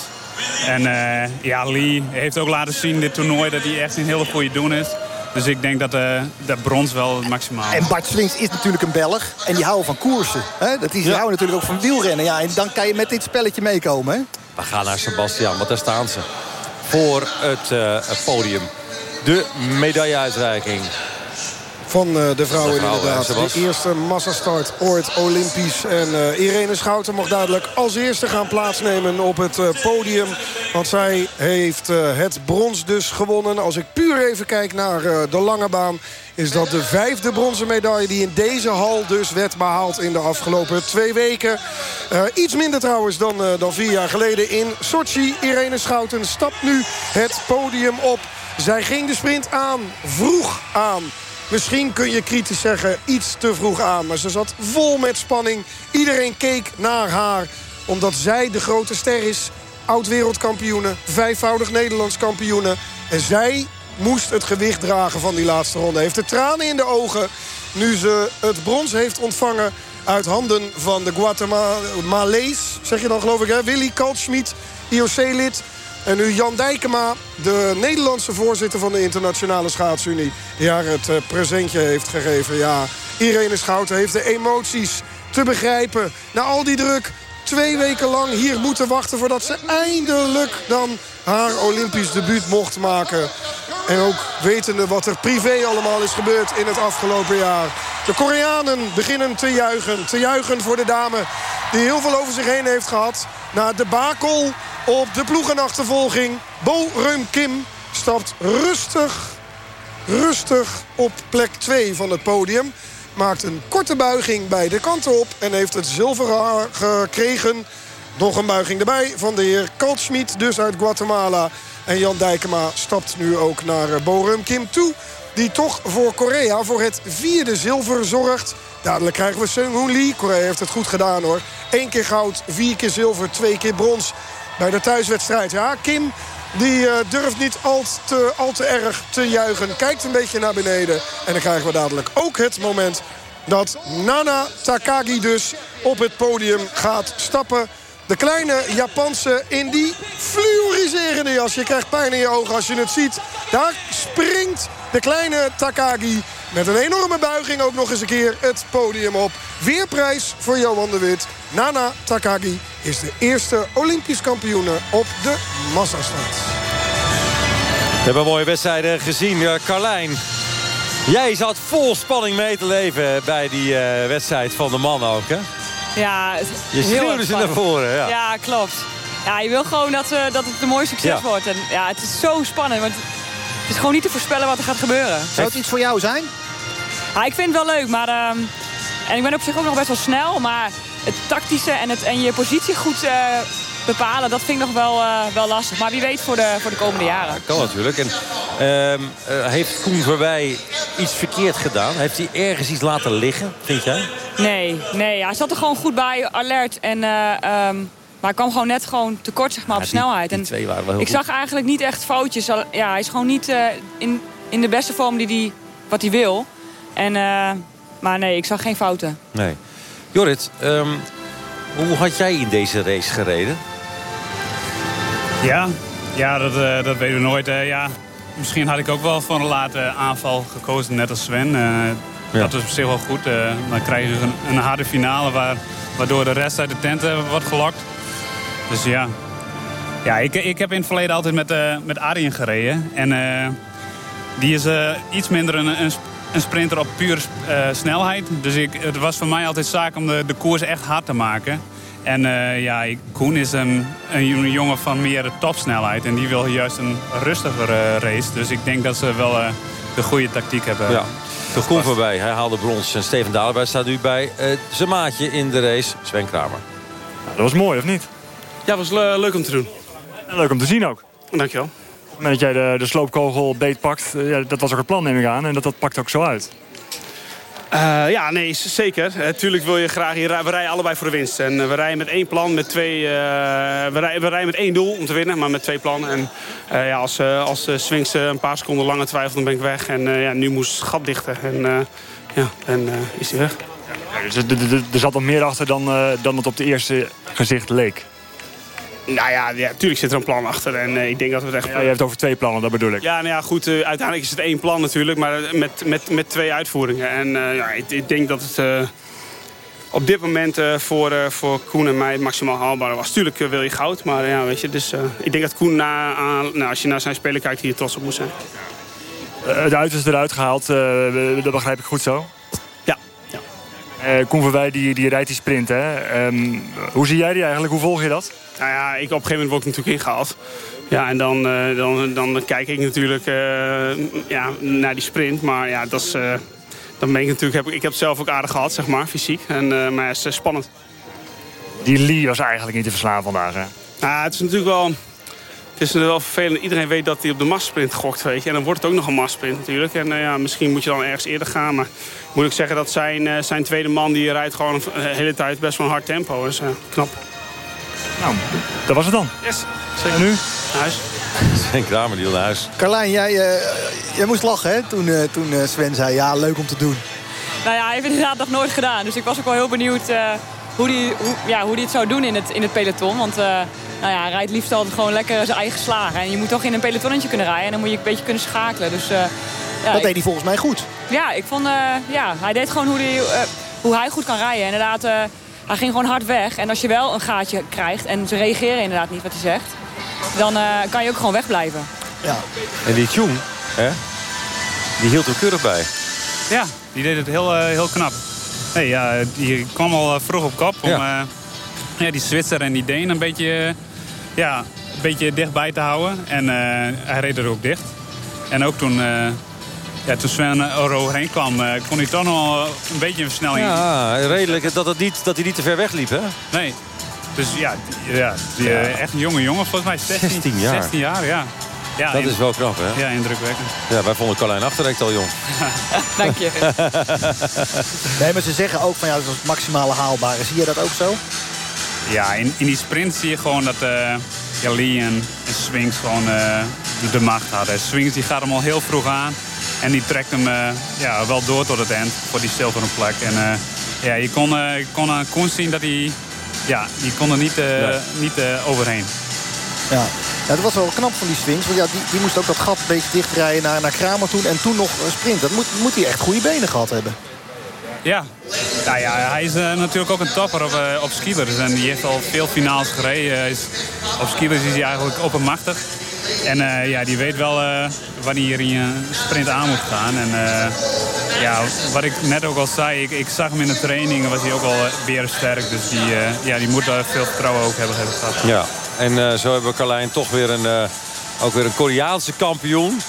En uh, ja, Lee heeft ook laten zien dit toernooi dat hij echt een hele goede doen is. Dus ik denk dat de, de brons wel maximaal En Bart Swings is natuurlijk een Belg. En die houden van koersen. Hè? Dat die ja. houden natuurlijk ook van wielrennen. Ja, en dan kan je met dit spelletje meekomen. Hè? We gaan naar Sebastian, want daar staan ze. Voor het, het podium. De medailleuitreiking van uh, de vrouwen de vrouw, inderdaad. De eerste massastart ooit Olympisch. En uh, Irene Schouten mag duidelijk als eerste gaan plaatsnemen op het uh, podium. Want zij heeft het brons dus gewonnen. Als ik puur even kijk naar de lange baan... is dat de vijfde bronzen medaille die in deze hal dus werd behaald... in de afgelopen twee weken. iets minder trouwens dan, dan vier jaar geleden in Sochi. Irene Schouten stapt nu het podium op. Zij ging de sprint aan, vroeg aan. Misschien kun je kritisch zeggen iets te vroeg aan. Maar ze zat vol met spanning. Iedereen keek naar haar. Omdat zij de grote ster is. Oud-wereldkampioene. Vijfvoudig Nederlands kampioene. En zij moest het gewicht dragen van die laatste ronde. Heeft de tranen in de ogen. Nu ze het brons heeft ontvangen uit handen van de Guatemala's. Zeg je dan geloof ik hè? Willy Kaltschmid, IOC-lid. En nu Jan Dijkema, de Nederlandse voorzitter van de Internationale Schaatsunie... haar het uh, presentje heeft gegeven. Ja, Irene Schouten heeft de emoties te begrijpen. Na al die druk, twee weken lang hier moeten wachten... voordat ze eindelijk dan haar Olympisch debuut mocht maken. En ook wetende wat er privé allemaal is gebeurd in het afgelopen jaar. De Koreanen beginnen te juichen. Te juichen voor de dame die heel veel over zich heen heeft gehad. Na de bakel op de ploegenachtervolging. Bo Reum Kim stapt rustig, rustig op plek 2 van het podium. Maakt een korte buiging bij de kanten op. En heeft het zilver gekregen. Nog een buiging erbij van de heer Kaltschmid, dus uit Guatemala. En Jan Dijkema stapt nu ook naar eh, Bo Reum Kim toe. Die toch voor Korea voor het vierde zilver zorgt. Dadelijk krijgen we Seung Hoon Lee. Korea heeft het goed gedaan hoor. Eén keer goud, vier keer zilver, twee keer brons bij de thuiswedstrijd. Ja, Kim die uh, durft niet al te, al te erg te juichen. Kijkt een beetje naar beneden. En dan krijgen we dadelijk ook het moment dat Nana Takagi dus op het podium gaat stappen. De kleine Japanse in die fluoriserende jas. Je krijgt pijn in je ogen als je het ziet. Daar springt de kleine Takagi met een enorme buiging ook nog eens een keer het podium op. Weerprijs voor Johan de Wit. Nana Takagi is de eerste Olympisch kampioene op de massastart. We hebben mooie wedstrijden gezien. Carlijn, jij zat vol spanning mee te leven bij die uh, wedstrijd van de man ook, hè? Ja, Je schreeuwde ze naar voren, ja. Ja, klopt. Ja, je wil gewoon dat, uh, dat het een mooi succes ja. wordt. En ja, het is zo spannend, want het is gewoon niet te voorspellen wat er gaat gebeuren. Zou het iets voor jou zijn? Ja, ik vind het wel leuk, maar... Uh, en ik ben op zich ook nog best wel snel, maar het tactische en, het, en je positie goed uh, bepalen, dat vind ik nog wel, uh, wel lastig. Maar wie weet voor de, voor de komende jaren. Ja, kan natuurlijk. En uh, heeft Koen Verwij iets verkeerd gedaan? Heeft hij ergens iets laten liggen, vind jij? Nee, nee hij zat er gewoon goed bij, alert. En, um, maar hij kwam gewoon net gewoon tekort zeg maar, op snelheid. Die, die twee waren wel heel ik goed. zag eigenlijk niet echt foutjes. Ja, hij is gewoon niet in, in de beste vorm die die, wat hij wil. En, maar nee, ik zag geen fouten. Nee. Jorrit, um, hoe had jij in deze race gereden? Ja, ja dat, uh, dat weten we nooit. Uh, ja, misschien had ik ook wel voor een late aanval gekozen, net als Sven. Uh, ja. Dat is op zich wel goed. dan krijg je een, een, harde finale waar waardoor de rest uit de tent wordt gelokt. Dus ja, ja ik, ik heb in het verleden altijd met, uh, met Arjen gereden. En die is iets minder een, een, een, sprinter op puur snelheid. Dus ik, het was voor mij altijd zaak om de, de koers echt hard te maken. En uh, ja, Koen is een, een jongen van meer topsnelheid. En die wil juist een rustiger uh, race. Dus ik denk dat ze wel uh, de goede tactiek hebben. Ja. De Koen voorbij, hij haalde brons. En Steven Dalenberg staat nu bij zijn maatje in de race, Sven Kramer. dat was mooi, of niet? Ja, het was leuk om te doen. En leuk om te zien ook. Dankjewel. Het moment dat jij de, de sloopkogel beetpakt, ja, dat was ook het plan neem ik aan. En dat, dat pakt ook zo uit. Uh, ja, nee, zeker. Natuurlijk wil je graag... We rijden allebei voor de winst. En we rijden met één plan, met twee... Uh, we, rijden, we rijden met één doel om te winnen, maar met twee plannen. En uh, ja, als, als Swings een paar seconden langer twijfelt, dan ben ik weg. En ja, nu moest het gat dichten. En ja, en is hij weg. Ja, dus er zat al meer achter dan, dan het op de eerste gezicht leek. Nou ja, ja, tuurlijk zit er een plan achter. En uh, ik denk dat we het echt... Ja, je hebt het over twee plannen, dat bedoel ik. Ja, nou ja, goed. Uh, uiteindelijk is het één plan natuurlijk. Maar met, met, met twee uitvoeringen. En uh, ja, ik, ik, denk dat het op dit moment voor, voor Koen en mij maximaal haalbaar was. Tuurlijk wil je goud. Maar ja, weet je. Dus ik denk dat Koen, na, nou, als je naar zijn spelen kijkt, hier trots op moet zijn. het uit is eruit gehaald. dat begrijp ik goed zo. Ja. ja. Koen Verwij, die, die rijdt die sprint. Hè? Um, hoe zie jij die eigenlijk? Hoe volg je dat? Nou ja, ik, op een gegeven moment word ik natuurlijk ingehaald. Ja, en dan, uh, dan, dan kijk ik natuurlijk uh, ja, naar die sprint. Maar ja, dat is, uh, dan ben ik natuurlijk... Heb, ik heb het zelf ook aardig gehad, zeg maar, fysiek. En, maar het is spannend. Die Lee was eigenlijk niet te verslaan vandaag, hè? Nou, het is natuurlijk wel... Het is wel vervelend. Iedereen weet dat hij op de masssprint gokt, weet je. En dan wordt het ook nog een masssprint natuurlijk. En ja, misschien moet je dan ergens eerder gaan. Maar moet ik zeggen dat zijn, zijn tweede man... die rijdt gewoon de hele tijd best wel een hard tempo. Dus knap. Nou, dat was het dan. Yes. En nu? Naar huis. Sven Kramer, die wil naar huis. Carlijn, jij, uh, jij moest lachen hè, toen, uh, toen uh, Sven zei, ja, leuk om te doen. Nou ja, hij heeft het inderdaad nog nooit gedaan. Dus ik was ook wel heel benieuwd hoe hij hoe, ja, hoe die het zou doen in het, in het peloton. Want nou ja, hij rijdt liefst altijd gewoon lekker zijn eigen slagen. En je moet toch in een pelotonnetje kunnen rijden. En dan moet je een beetje kunnen schakelen. Dus, ja, dat ik... deed hij volgens mij goed. Ja, ik vond, ja, hij deed gewoon hoe, die, hoe hij goed kan rijden. Inderdaad hij ging gewoon hard weg. En als je wel een gaatje krijgt en ze reageren inderdaad niet wat hij zegt... dan uh, kan je ook gewoon wegblijven. Ja. En die Tjoen, hè, die hield er keurig bij. Ja, die deed het heel, uh, heel knap. Hey, ja, die kwam al uh, vroeg op kop om ja. ja, die Zwitser en die Deen een beetje, ja, een beetje dichtbij te houden. En hij reed er ook dicht. En ook toen ja, toen Sven er overheen kwam, uh, kon hij toch nog een beetje een versnelling. Ja, redelijk dat, het niet, dat hij niet te ver wegliep, hè? Nee. Dus ja, ja, die, ja. Uh, echt een jonge jongen, volgens mij 16, 16 jaar. 16 jaar, ja. ja dat in, is wel knap, hè? Ja, indrukwekkend. Ja, wij vonden Carlijn Achterrecht al jong. Dank je. nee, maar ze zeggen ook van ja, dat is het maximale haalbare. Zie je dat ook zo? Ja, in, in die sprint zie je gewoon dat uh, ja, Lee en, en Swings gewoon uh, de, de, macht hadden. Swings die gaat hem al heel vroeg aan. En die trekt hem uh, ja, wel door tot het eind voor die zilveren plek. En uh, ja, je kon, uh, je kon aan Koen zien dat hij... Ja, die kon er niet, nee. niet overheen. Ja. ja, dat was wel knap van die swings. Want ja, die, die moest ook dat gat een beetje dichtrijden naar, naar Kramer toen. En toen nog een sprint. Dat moet, moet hij echt goede benen gehad hebben. Ja, nou ja, hij is uh, natuurlijk ook een topper op, uh, op. En die heeft al veel finales gereden. Is, op skilers is hij eigenlijk oppermachtig. En uh, ja, die weet wel wanneer hij een sprint aan moet gaan. En ja, wat ik net ook al zei, ik, ik zag hem in de trainingen, was hij ook al weer sterk. Dus die, ja, die moet veel vertrouwen ook hebben, gehad. Ja, en zo hebben we Carlijn toch weer een, ook weer een Koreaanse kampioen.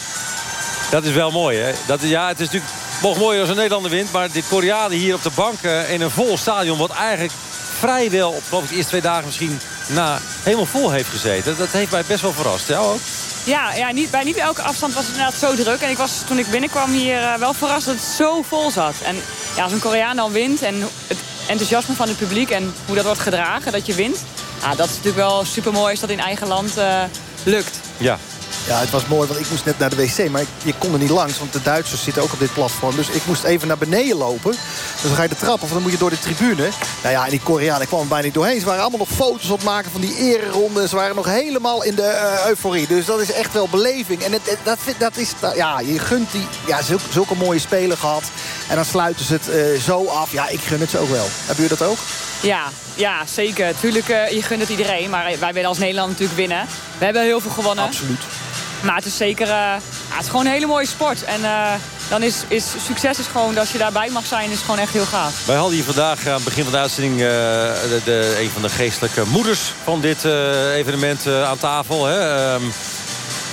Dat is wel mooi, hè? Dat, ja, het is natuurlijk mocht mooier als een Nederlander wint. Maar de Koreanen hier op de bank in een vol stadion... wat eigenlijk vrijwel op de eerste twee dagen misschien na helemaal vol heeft gezeten. Dat heeft mij best wel verrast. Ja, ook? Ja, ja niet, bij niet elke afstand was het inderdaad zo druk. En ik was toen ik binnenkwam hier uh, wel verrast dat het zo vol zat. En ja, als een Koreaan dan wint en het enthousiasme van het publiek... en hoe dat wordt gedragen, dat je wint... Ja, dat is natuurlijk wel super mooi als dat in eigen land uh, lukt. Ja, ja, het was mooi, want ik moest net naar de wc. Maar ik, je kon er niet langs, want de Duitsers zitten ook op dit platform. Dus ik moest even naar beneden lopen. Dus dan ga je de trap of dan moet je door de tribune. Nou ja, en die Koreanen kwamen bijna niet doorheen. Ze waren allemaal nog foto's op maken van die ereronde. Ze waren nog helemaal in de uh, euforie. Dus dat is echt wel beleving. En het, dat, dat is, ja, je gunt die, ja, zulke, zulke mooie spelen gehad. En dan sluiten ze het uh, zo af. Ja, ik gun het ze ook wel. Hebben jullie dat ook? Ja, ja zeker. Tuurlijk, uh, je gunt het iedereen. Maar wij willen als Nederland natuurlijk winnen. We hebben heel veel gewonnen. Absoluut. Maar het is zeker... Uh, ja, het is gewoon een hele mooie sport. En uh, dan is, is succes is gewoon, als je daarbij mag zijn, is gewoon echt heel gaaf. Wij hadden hier vandaag aan het begin van de uitzending... De, de, een van de geestelijke moeders van dit evenement aan tafel. Hè? Um,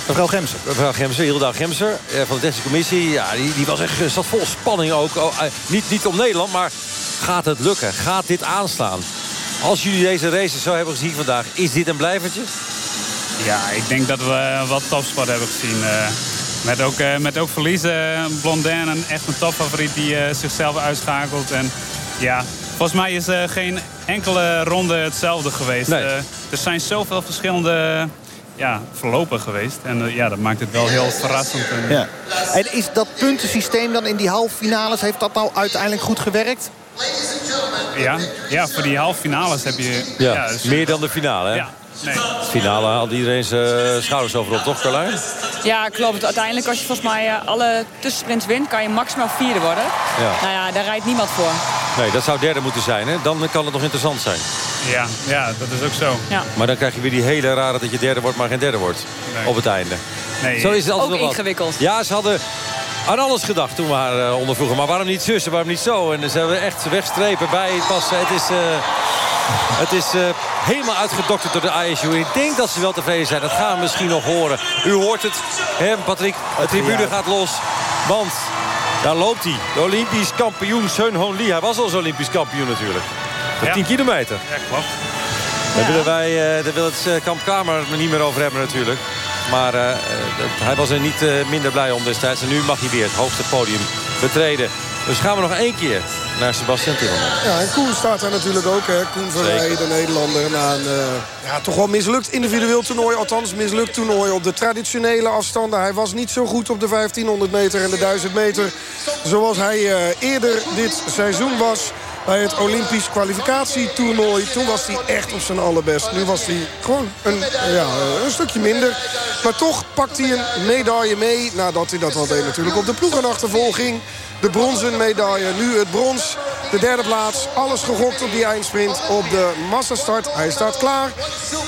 Mevrouw Gemser. Mevrouw Gemser, Hilda Gemser van de Technische Commissie. Ja, die, die was echt, zat vol spanning ook. Oh, niet, niet om Nederland, maar gaat het lukken? Gaat dit aanslaan? Als jullie deze races zo hebben gezien vandaag, is dit een blijvertje? Ja, ik denk dat we wat topsport hebben gezien. Uh, met, ook, uh, met ook verliezen. Blondin, een, echt een topfavoriet die uh, zichzelf uitschakelt. En ja, volgens mij is geen enkele ronde hetzelfde geweest. Nee. er zijn zoveel verschillende ja, verlopen geweest. En ja, dat maakt het wel heel verrassend. En... Ja. en is dat puntensysteem dan in die halve finales... heeft dat nou uiteindelijk goed gewerkt? Ja, ja voor die halve finales heb je... Ja, ja dus... meer dan de finale, hè? Ja. Nee. Finale had iedereen zijn schouders overop, toch Carlijn? Ja, klopt. Uiteindelijk als je volgens mij alle tussensprints wint... kan je maximaal vierde worden. Ja. Nou ja, daar rijdt niemand voor. Nee, dat zou derde moeten zijn. Hè? Dan kan het nog interessant zijn. Ja, ja dat is ook zo. Ja. Maar dan krijg je weer die hele rare dat je derde wordt... maar geen derde wordt nee. op het einde. Nee. Zo is het altijd ook nog ingewikkeld. Wat. Ja, ze hadden aan alles gedacht toen we haar uh, ondervroegen. Maar waarom niet zussen, waarom niet zo? En ze hebben echt wegstrepen bij het passen. Het is... Uh, het is uh, helemaal uitgedokterd door de ISU. Ik denk dat ze wel tevreden zijn. Dat gaan we misschien nog horen. U hoort het, hè, Patrick. De tribune gaat los. Want daar loopt hij. De Olympisch kampioen Seun Hoon Lee. Hij was al Olympisch kampioen natuurlijk. Op Ja. 10 kilometer. Ja, klopt. Daar willen wij, eh, daar wil het eh, kamp Kamer niet meer over hebben natuurlijk. Maar eh, dat- hij was er niet eh, minder blij om destijds. En nu mag hij weer het hoogste podium betreden. Dus gaan we nog één keer naar Sebastian Timmerman. Ja, en Koen staat daar natuurlijk ook. Hè. Koen Verwij, de Nederlander. Na een eh, ja, toch wel mislukt individueel toernooi. Althans, mislukt toernooi op de traditionele afstanden. Hij was niet zo goed op de 1500 meter en de 1000 meter. Zoals hij eh, eerder dit seizoen was. Bij het Olympisch kwalificatietoernooi. Toen was hij echt op zijn allerbest. Nu was hij gewoon een, ja, een stukje minder. Maar toch pakt hij een medaille mee. Nadat hij dat al deed natuurlijk op de ploegenachtervolging. De bronzen medaille, nu het brons. De derde plaats, alles gegokt op die eindsprint op de massastart. Hij staat klaar.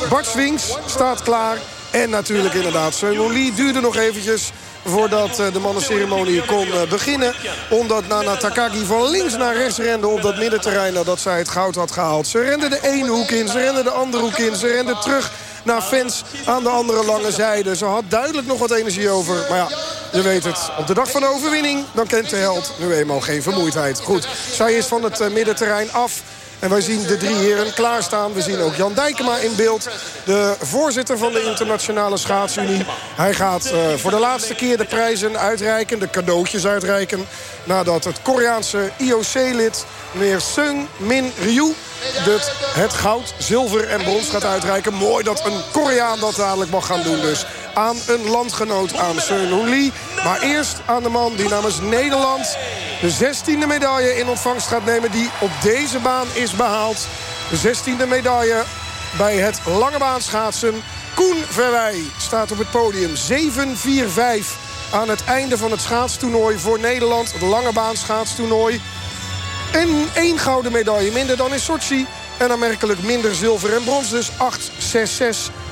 Bart Swings staat klaar. En natuurlijk inderdaad, Seung Lee duurde nog eventjes voordat eh, de mannenceremonie kon eh, beginnen. Omdat Nana Takagi van links naar rechts rende op dat middenterrein... nadat zij het goud had gehaald. Ze rende de ene hoek in, ze rende de andere hoek in. Ze rende terug naar fans aan de andere lange zijde. Ze had duidelijk nog wat energie over. Maar ja, je weet het. Op de dag van de overwinning, dan kent de held nu eenmaal geen vermoeidheid. Goed, zij is van het eh, middenterrein af. En wij zien de drie heren klaarstaan. We zien ook Jan Dijkema in beeld. De voorzitter van de Internationale Schaatsunie. Hij gaat eh, voor de laatste keer de prijzen uitreiken. De cadeautjes uitreiken. Nadat het Koreaanse IOC-lid, meneer Seung Min Ryu... Het, het goud, zilver en brons gaat uitreiken. Mooi dat een Koreaan dat dadelijk mag gaan doen dus. Aan een landgenoot, aan Lee. Maar eerst aan de man die namens Nederland... de 16e medaille in ontvangst gaat nemen... die op deze baan is behaald. De 16e medaille bij het lange baan schaatsen. Koen Verwij staat op het podium. 7-4-5 aan het einde van het schaatstoernooi voor Nederland. Het lange baan schaatstoernooi. En één gouden medaille minder dan in Sochi. En aanmerkelijk minder zilver en brons. Dus 8-6-6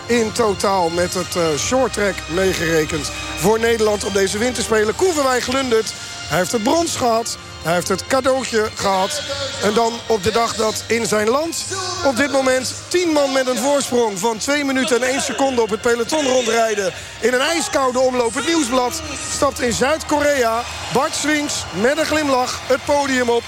in totaal met het eh short track meegerekend. Voor Nederland op deze winterspelen. Koen Verwij glundert. Hij heeft het brons gehad. Hij heeft het cadeautje gehad. En dan op de dag dat in zijn land op dit moment 10 man met een voorsprong van 2 minuten en 1 seconde op het peloton rondrijden. In een ijskoude omloop het nieuwsblad stapt in Zuid-Korea Bart Swings met een glimlach het podium op.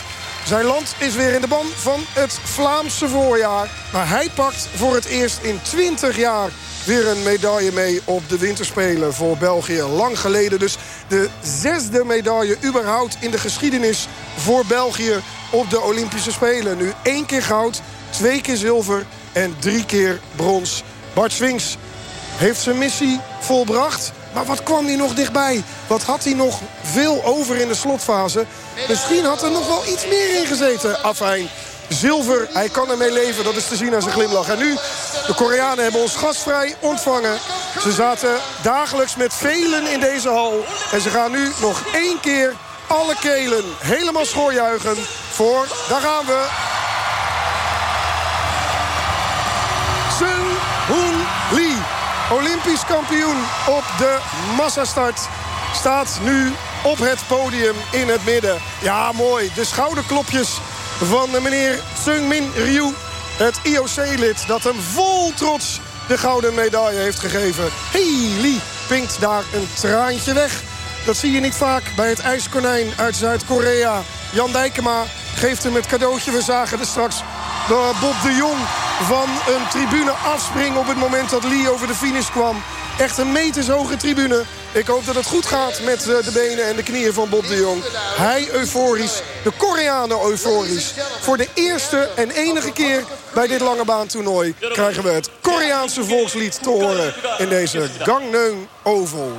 Zijn land is weer in de ban van het Vlaamse voorjaar. Maar hij pakt voor het eerst in 20 jaar weer een medaille mee op de winterspelen voor België. Lang geleden dus de zesde medaille überhaupt in de geschiedenis voor België op de Olympische Spelen. Nu één keer goud, twee keer zilver en drie keer brons. Bart Swings heeft zijn missie volbracht. Maar wat kwam hij nog dichtbij? Wat had hij nog veel over in de slotfase? Misschien had er nog wel iets meer in gezeten. Afijn, zilver, hij kan ermee leven. Dat is te zien aan zijn glimlach. En nu, de Koreanen hebben ons gastvrij ontvangen. Ze zaten dagelijks met velen in deze hal. En ze gaan nu nog één keer alle kelen helemaal schoorjuichen voor, daar gaan we, Olympisch kampioen op de massastart staat nu op het podium in het midden. Ja, mooi. De schouderklopjes van meneer Seung-min Ryu. Het IOC-lid dat hem vol trots de gouden medaille heeft gegeven. Hey, Lee pinkt daar een traantje weg. Dat zie je niet vaak bij het ijskonijn uit Zuid-Korea. Jan Dijkema geeft hem het cadeautje. We zagen er straks Bob de Jong van een tribune afspringen... op het moment dat Lee over de finish kwam. Echt een metershoge tribune. Ik hoop dat het goed gaat met eh, de benen en de knieën van Bob de Jong. Hij euforisch, de Koreanen euforisch. Voor de eerste en enige keer bij dit lange baantoernooi... krijgen we het Koreaanse volkslied te horen in deze Gangneung Oval.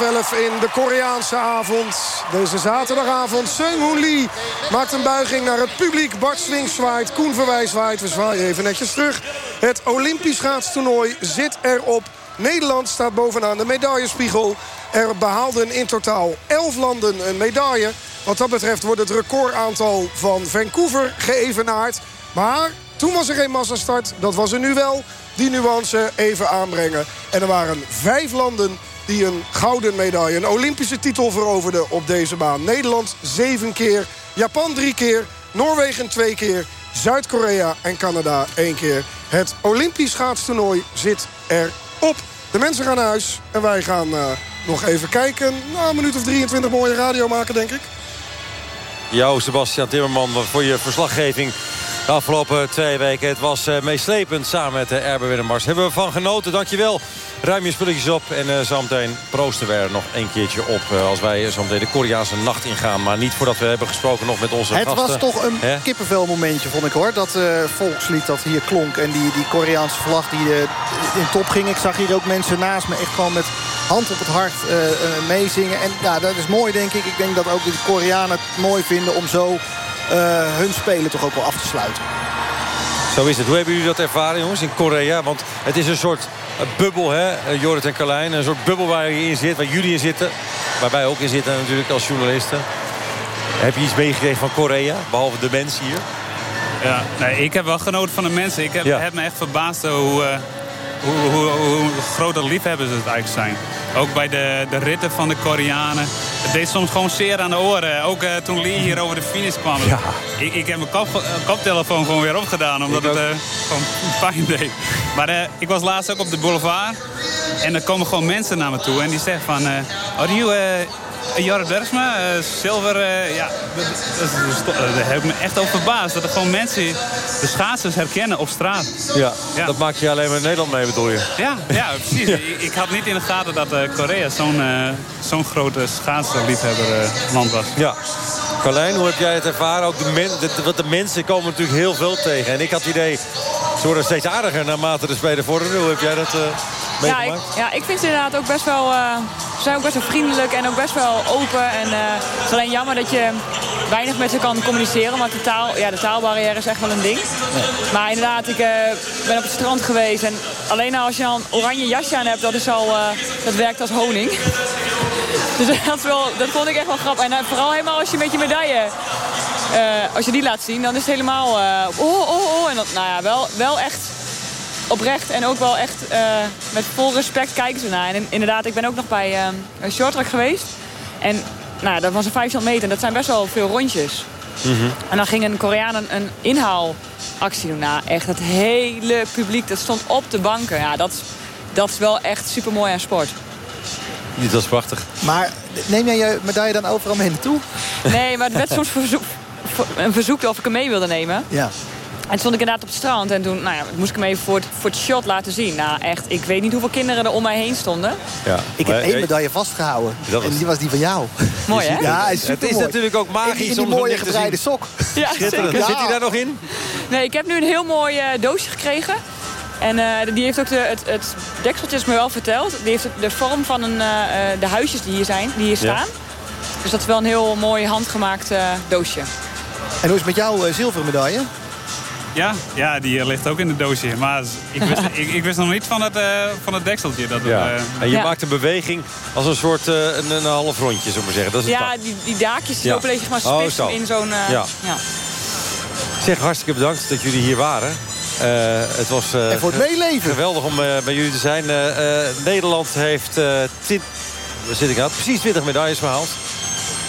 In de Koreaanse avond. Deze zaterdagavond. Seung Hoon Lee maakt een buiging naar het publiek. Bart Swing zwaait, Koen Verwij zwaait. We zwaaien even netjes terug. Het Olympisch schaatstoernooi zit erop. Nederland staat bovenaan de medaillespiegel. Er behaalden in totaal 11 landen een medaille. Wat dat betreft wordt het recordaantal van Vancouver geëvenaard. Maar toen was er geen massastart. Dat was er nu wel. Die nuance even aanbrengen. En er waren vijf landen die een gouden medaille, een Olympische titel veroverde op deze baan. Nederland zeven keer, Japan drie keer, Noorwegen twee keer... Zuid-Korea en Canada één keer. Het Olympisch schaatstoernooi zit erop. De mensen gaan naar huis en wij gaan uh, nog even kijken. Nou, een minuut of 23 mooie radio maken, denk ik. Jou, Sebastian Timmerman, voor je verslaggeving de afgelopen twee weken. Het was uh, meeslepend samen met de Erbe Willemars. Hebben we van genoten, dankjewel. Ruim je spulletjes op en uh, zometeen proosten we er nog een keertje op... Uh, als wij zometeen de Koreaanse nacht ingaan. Maar niet voordat we hebben gesproken nog met onze het gasten. Het was toch een He? kippenvel momentje, vond ik hoor. Dat uh, volkslied dat hier klonk en die, die Koreaanse vlag die in top ging. Ik zag hier ook mensen naast me echt gewoon met hand op het hart meezingen. En ja, dat is mooi denk ik. Ik denk dat ook de Koreanen het mooi vinden om zo hun spelen toch ook wel af te sluiten. Zo is het. Hoe hebben jullie dat ervaren, jongens, in Korea? Want het is een soort bubbel, hè, Jorrit en Carlijn. Een soort bubbel waar je in zit, waar jullie in zitten. Waar wij ook in zitten natuurlijk als journalisten. Heb je iets meegekregen van Korea, behalve de mensen hier? Ja, nee, ik heb wel genoten van de mensen. Ik heb, ja. heb me echt verbaasd hoe, uh, hoe, hoe, hoe, grote liefhebbers het eigenlijk zijn. Ook bij de, de ritten van de Koreanen. Het deed soms gewoon zeer aan de oren. Ook uh, toen Lee hier over de finish kwam. Ja. Ik, ik heb mijn kop, koptelefoon gewoon weer opgedaan. Omdat ik het uh, gewoon pijn deed. Maar uh, ik was laatst ook op de boulevard. En er komen gewoon mensen naar me toe. En die zeggen van... Are you Jorrit Bergsma, zilver... ja, dat, dat, dat, heb ik me echt over verbaasd. Dat er gewoon mensen de schaatsers herkennen op straat. Ja, ja. dat maak je alleen maar in Nederland mee, bedoel je? Ja, ja precies. ik, ik, had niet in de gaten dat Korea zo'n zo'n grote schaatsliefhebber land was. Ja. Carlijn, hoe heb jij het ervaren? Ook de, men, de, de mensen komen natuurlijk heel veel tegen. En ik had het idee, ze worden steeds aardiger naarmate de spelen vorderen. Hoe heb jij dat uh? Ja ik, ja, ik vind ze inderdaad ook best wel... Uh, ze zijn ook best wel vriendelijk en ook best wel open. En uh, het is alleen jammer dat je weinig met ze kan communiceren. Want de, taal, ja, de taalbarrière is echt wel een ding. Ja. Maar inderdaad, ik ben op het strand geweest. En alleen als je een oranje jasje aan hebt, dat, is al, dat werkt als honing. Dus dat, wel, dat vond ik echt wel grappig. En vooral helemaal als je met je medaille... Uh, als je die laat zien, dan is het helemaal... Uh, oh, oh, oh. En dat, nou ja, wel, wel echt oprecht en ook wel echt uh, met vol respect kijken ze naar. En inderdaad, ik ben ook nog bij een shorttrack geweest. En nou, dat was een 500 meter en dat zijn best wel veel rondjes. Mm -hmm. En dan ging een Koreaan een, een inhaalactie doen. Nou, echt het hele publiek, dat stond op de banken. Ja, dat dat is wel echt super mooi aan sport. Dit was prachtig. Maar neem jij je medaille dan overal mee naartoe? Nee, maar het werd soms verzoek, een verzoek of ik hem mee wilde nemen. Ja. En stond ik inderdaad op het strand en toen nou ja, moest ik hem even voor het, voor het shot laten zien. Nou echt, ik weet niet hoeveel kinderen er om mij heen stonden. Ja. Ik heb één medaille vastgehouden. En die was die van jou. Mooi hè? Ja, is Het is natuurlijk ook magisch in, in om die zo'n mooie gebreide sok. Ja, Schitterend. zeker. Zit hij daar nog in? Nee, ik heb nu een heel mooi eh, doosje gekregen. En eh, die heeft ook de, het, het dekseltje is me wel verteld. Die heeft de vorm van een, eh, eh, de huisjes die hier zijn, die hier Ja. staan. Dus dat is wel een heel mooi handgemaakt eh, doosje. En hoe is het met jouw eh, zilveren medaille? Ja, ja, die eh, ligt ook in de doosje. Maar ik wist, ik, ik wist nog niet van het, eh, van het dekseltje. Dat het, Ja. eh, En je Ja. maakt een beweging als een soort eh, een, een half rondje, zullen we maar zeggen. Dat is het Ja, die, die daakjes die Ja. lopen zeg maar Oh, spits zo. in zo'n... eh, Ja. ja. Zeg, hartstikke bedankt dat jullie hier waren. Eh, het was eh, En voor het meeleven. geweldig om eh, bij jullie te zijn. Nederland heeft eh waar zit ik aan? precies 20 medailles gehaald.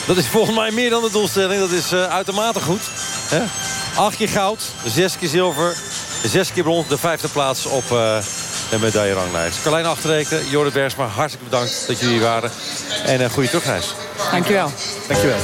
Dat is volgens mij meer dan de doelstelling. Dat is eh, uitermate goed. Hè? Acht keer goud, zes keer zilver, zes keer brons. De vijfde plaats op eh, de medailleranglijst. Carlijn Achterreken, Jorrit Bergsma, hartstikke bedankt dat jullie hier waren. En een goede terugreis. Dankjewel. Dankjewel.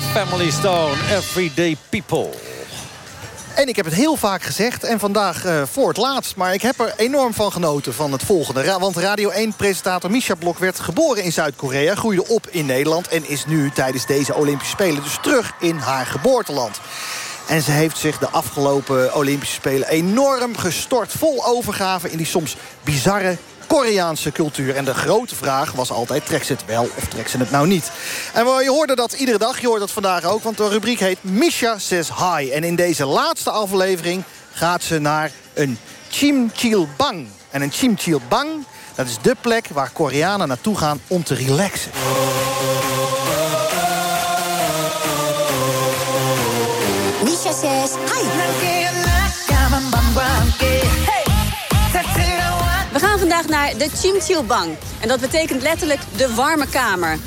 Family Stone, Everyday People. En ik heb het heel vaak gezegd en vandaag eh, voor het laatst. Maar ik heb er enorm van genoten van het volgende. Ra- want Radio 1-presentator Misha Blok werd geboren in Zuid-Korea... groeide op in Nederland en is nu tijdens deze Olympische Spelen... dus terug in haar geboorteland. En ze heeft zich de afgelopen Olympische Spelen enorm gestort. Vol overgave in die soms bizarre Koreaanse cultuur. En de grote vraag was altijd, trekt ze het wel of trekt ze het nou niet? En je hoorde dat iedere dag, je hoort dat vandaag ook... want de rubriek heet Misha Says Hi. En in deze laatste aflevering gaat ze naar een Chimchilbang. En een Chimchilbang, dat is de plek waar Koreanen naartoe gaan om te relaxen. Misha says hi. We gaan vandaag naar de Chimchilbang. En dat betekent letterlijk de warme kamer.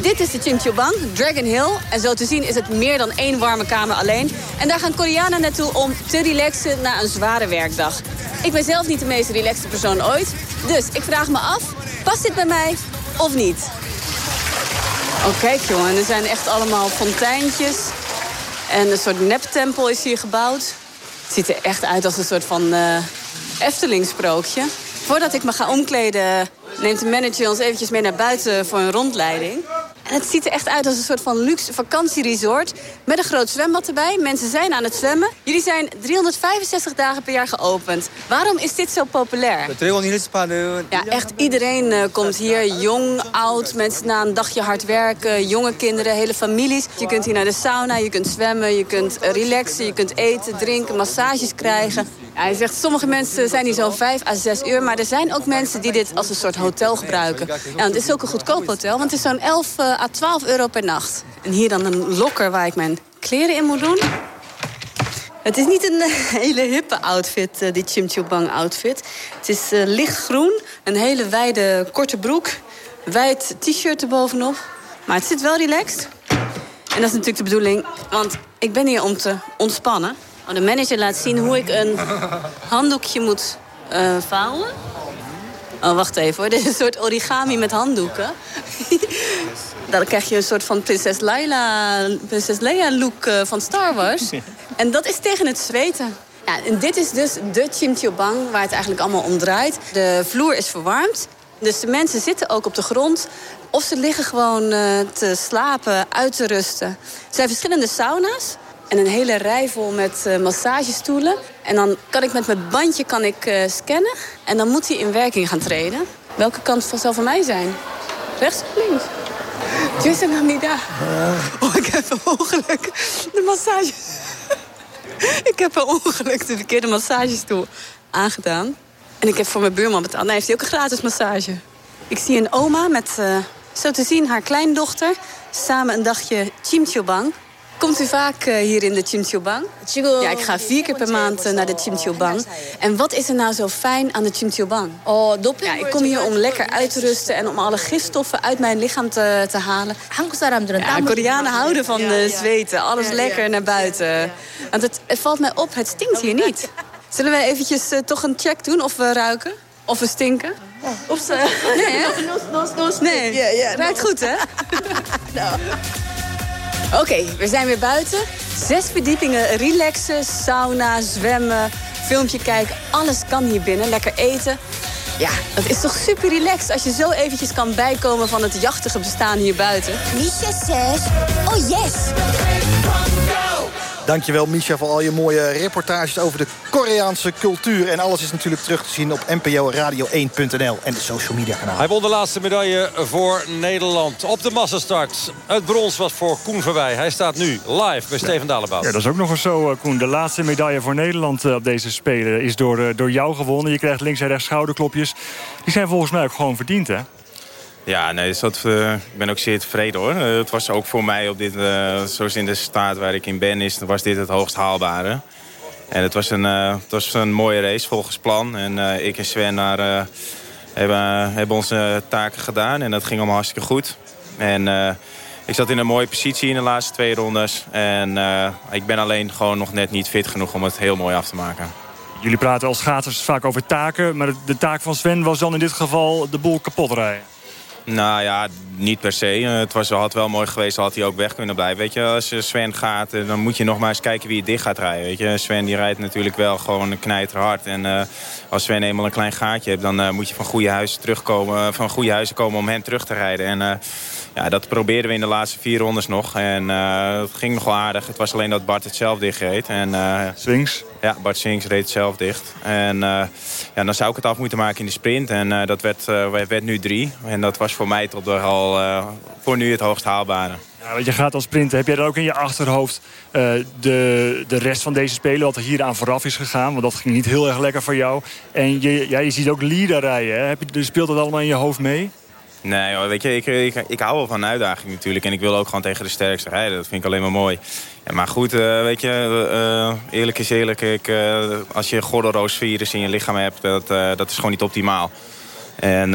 Dit is de Chimchilbang, Dragon Hill. En zo te zien is het meer dan één warme kamer alleen. En daar gaan Koreanen naartoe om te relaxen na een zware werkdag. Ik ben zelf niet de meest relaxte persoon ooit. Dus ik vraag me af, past dit bij mij of niet? Oh, kijk jongen, er zijn echt allemaal fonteintjes. En een soort neptempel is hier gebouwd. Het ziet er echt uit als een soort van eh, Efteling-sprookje. Voordat ik me ga omkleden, neemt de manager ons eventjes mee naar buiten voor een rondleiding. En het ziet er echt uit als een soort van luxe vakantieresort. Met een groot zwembad erbij. Mensen zijn aan het zwemmen. Jullie zijn 365 dagen per jaar geopend. Waarom is dit zo populair? Ja, echt iedereen uh, komt hier. Jong, oud, mensen na een dagje hard werken. Jonge kinderen, hele families. Je kunt hier naar de sauna, je kunt zwemmen, je kunt relaxen. Je kunt eten, drinken, massages krijgen. Hij zegt, sommige mensen zijn hier zo'n 5 à 6 uur. Maar er zijn ook mensen die dit als een soort hotel gebruiken. Ja, het is ook een goedkoop hotel, want het is zo'n 11 uh, à 12 euro per nacht. En hier dan een lokker waar ik mijn kleren in moet doen. Het is niet een hele hippe outfit, uh, die Chimchubang outfit. Het is lichtgroen, een hele wijde korte broek. Wijd t-shirt erbovenop. Maar het zit wel relaxed. En dat is natuurlijk de bedoeling, want ik ben hier om te ontspannen. Oh, de manager laat zien hoe ik een handdoekje moet uh, vouwen. Oh, wacht even hoor. Dit is een soort origami met handdoeken. Dan krijg je een soort van prinses Leila, prinses Leia look uh, van Star Wars. En dat is tegen het zweten. Ja, en dit is dus de Chimchiobang, waar het eigenlijk allemaal om draait. De vloer is verwarmd. Dus de mensen zitten ook op de grond. Of ze liggen gewoon uh, te slapen, uit te rusten. Er zijn verschillende sauna's. En een hele rij vol met uh, massagestoelen. En dan kan ik met mijn bandje kan ik, uh, scannen. En dan moet hij in werking gaan treden. Welke kant zal van mij zijn? Rechts of links? Tjus nog niet daar. Oh, ik heb een ongeluk. De massage... ik heb een ongeluk de verkeerde massagestoel aangedaan. En ik heb voor mijn buurman betaald. Nee, heeft hij ook een gratis massage. Ik zie een oma met, uh, zo te zien, haar kleindochter. Samen een dagje chimchobang. Komt u vaak uh, hier in de Chimchiobang? Ja, ik ga vier keer per maand uh, naar de Chimchiobang. En wat is er nou zo fijn aan de Chimchiobang? Oh, ja, ik kom hier om lekker uit te rusten en om alle gifstoffen uit mijn lichaam te, te halen. Ja, Koreanen houden van uh, zweten. Alles lekker naar buiten. Want het, het, valt mij op, het stinkt hier niet. Zullen we eventjes toch een check doen of we ruiken? Of we stinken? Of ze... Nee, hè? Nee, ruikt goed, hè? Oké, we zijn weer buiten. Zes verdiepingen, relaxen, sauna, zwemmen, filmpje kijken. Alles kan hier binnen, lekker eten. Ja, dat is toch super relaxed als je zo eventjes kan bijkomen van het jachtige bestaan hier buiten. Misha says, oh yes. Dankjewel Misha voor al je mooie reportages over de Koreaanse cultuur. En alles is natuurlijk terug te zien op NPO Radio 1.nl en de social media kanalen. Hij won de laatste medaille voor Nederland op de massastart. Het brons was voor Koen Verwij. Hij staat nu live bij Steven Dalebout. Ja, dat is ook nog eens zo, Koen. De laatste medaille voor Nederland op deze Spelen is door, door jou gewonnen. Je krijgt links en rechts schouderklopjes. Die zijn volgens mij ook gewoon verdiend, hè? Ja, nee, dus dat, uh, ik ben ook zeer tevreden hoor. Uh, het was ook voor mij op dit, uh, zoals in de staat waar ik in ben, is, was dit het hoogst haalbare. En het was een, het was een mooie race volgens plan. En ik en Sven hebben, hebben onze taken gedaan en dat ging allemaal hartstikke goed. En ik zat in een mooie positie in de laatste twee rondes. En ik ben alleen gewoon nog net niet fit genoeg om het heel mooi af te maken. Jullie praten als schaters vaak over taken. Maar de taak van Sven was dan in dit geval de boel kapot rijden. Nou ja, niet per se. Het was, had wel mooi geweest, had hij ook weg kunnen blijven. Weet je, als Sven gaat, dan moet je nog maar eens kijken wie het dicht gaat rijden. Weet je, Sven die rijdt natuurlijk wel gewoon knijterhard. En uh, als Sven eenmaal een klein gaatje hebt, dan uh, moet je van goede huizen terugkomen, van goede huizen komen om hem terug te rijden. En uh, ja, dat probeerden we in de laatste vier rondes nog. En het ging nog wel aardig. Het was alleen dat Bart het zelf dicht En, Swings? Ja, Bart Swings reed het zelf dicht. En ja, dan zou ik het af moeten maken in de sprint. En dat werd, werd nu drie. En dat was voor mij tot al uh, voor nu het hoogst haalbare. Ja, want je gaat als sprinter. Heb jij dan ook in je achterhoofd uh, de, de rest van deze spelen... wat er hier aan vooraf is gegaan? Want dat ging niet heel erg lekker voor jou. En je, ja, je ziet ook Lida rijden. Hè? Heb je, dus speelt dat allemaal in je hoofd mee? Nee, hoor, weet je, ik, ik, ik, hou wel van een uitdaging natuurlijk. En ik wil ook gewoon tegen de sterkste rijden. Dat vind ik alleen maar mooi. Ja, maar goed, uh, weet je, uh, eerlijk is eerlijk. Ik, als je gordelroosvirus in je lichaam hebt, dat, dat is gewoon niet optimaal. En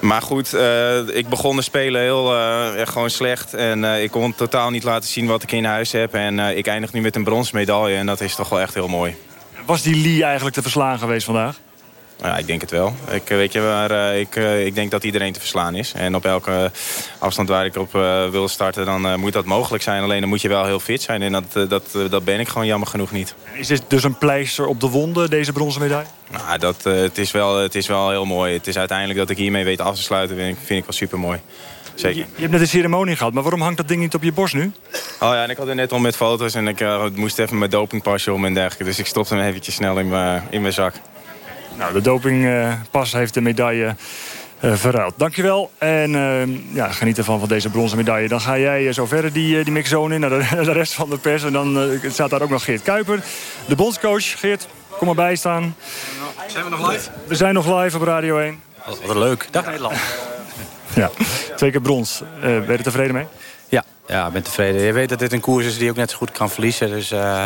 maar goed, uh, ik begon te spelen heel uh, gewoon slecht. En uh, ik kon totaal niet laten zien wat ik in huis heb. En ik eindig nu met een bronsmedaille. En dat is toch wel echt heel mooi. Was die Lee eigenlijk te verslaan geweest vandaag? Ja, ik denk het wel. Ik, weet je, waar, uh, ik, uh, ik denk dat iedereen te verslaan is. En op elke afstand waar ik op wil starten, dan moet dat mogelijk zijn. Alleen dan moet je wel heel fit zijn. En dat, dat, dat ben ik gewoon jammer genoeg niet. Is dit dus een pleister op de wonden, deze bronzen medaille? Nou, dat, het, is wel, het is wel heel mooi. Het is uiteindelijk dat ik hiermee weet af te sluiten, vind ik, vind ik wel super mooi. Zeker. Je, je, hebt net een ceremonie gehad, maar waarom hangt dat ding niet op je borst nu? Oh ja, en ik had er net al met foto's en ik moest even mijn dopingpasje om en dergelijke. Dus ik stopte hem eventjes snel in mijn, in mijn zak. Nou, de dopingpas heeft de medaille uh, verruild. Dankjewel. En uh, ja, geniet ervan van deze bronzen medaille. Dan ga jij zo verder die, die mixzone in naar de, de, rest van de pers. En dan uh, staat daar ook nog Geert Kuiper. De bondscoach. Geert, kom erbij staan. Zijn we nog live? We zijn nog live op Radio 1. Wat leuk. Dag Nederland. ja, twee keer brons. ben je er tevreden mee? Ja, ja, ik ben tevreden. Je weet dat dit een koers is die ook net zo goed kan verliezen. Dus, uh,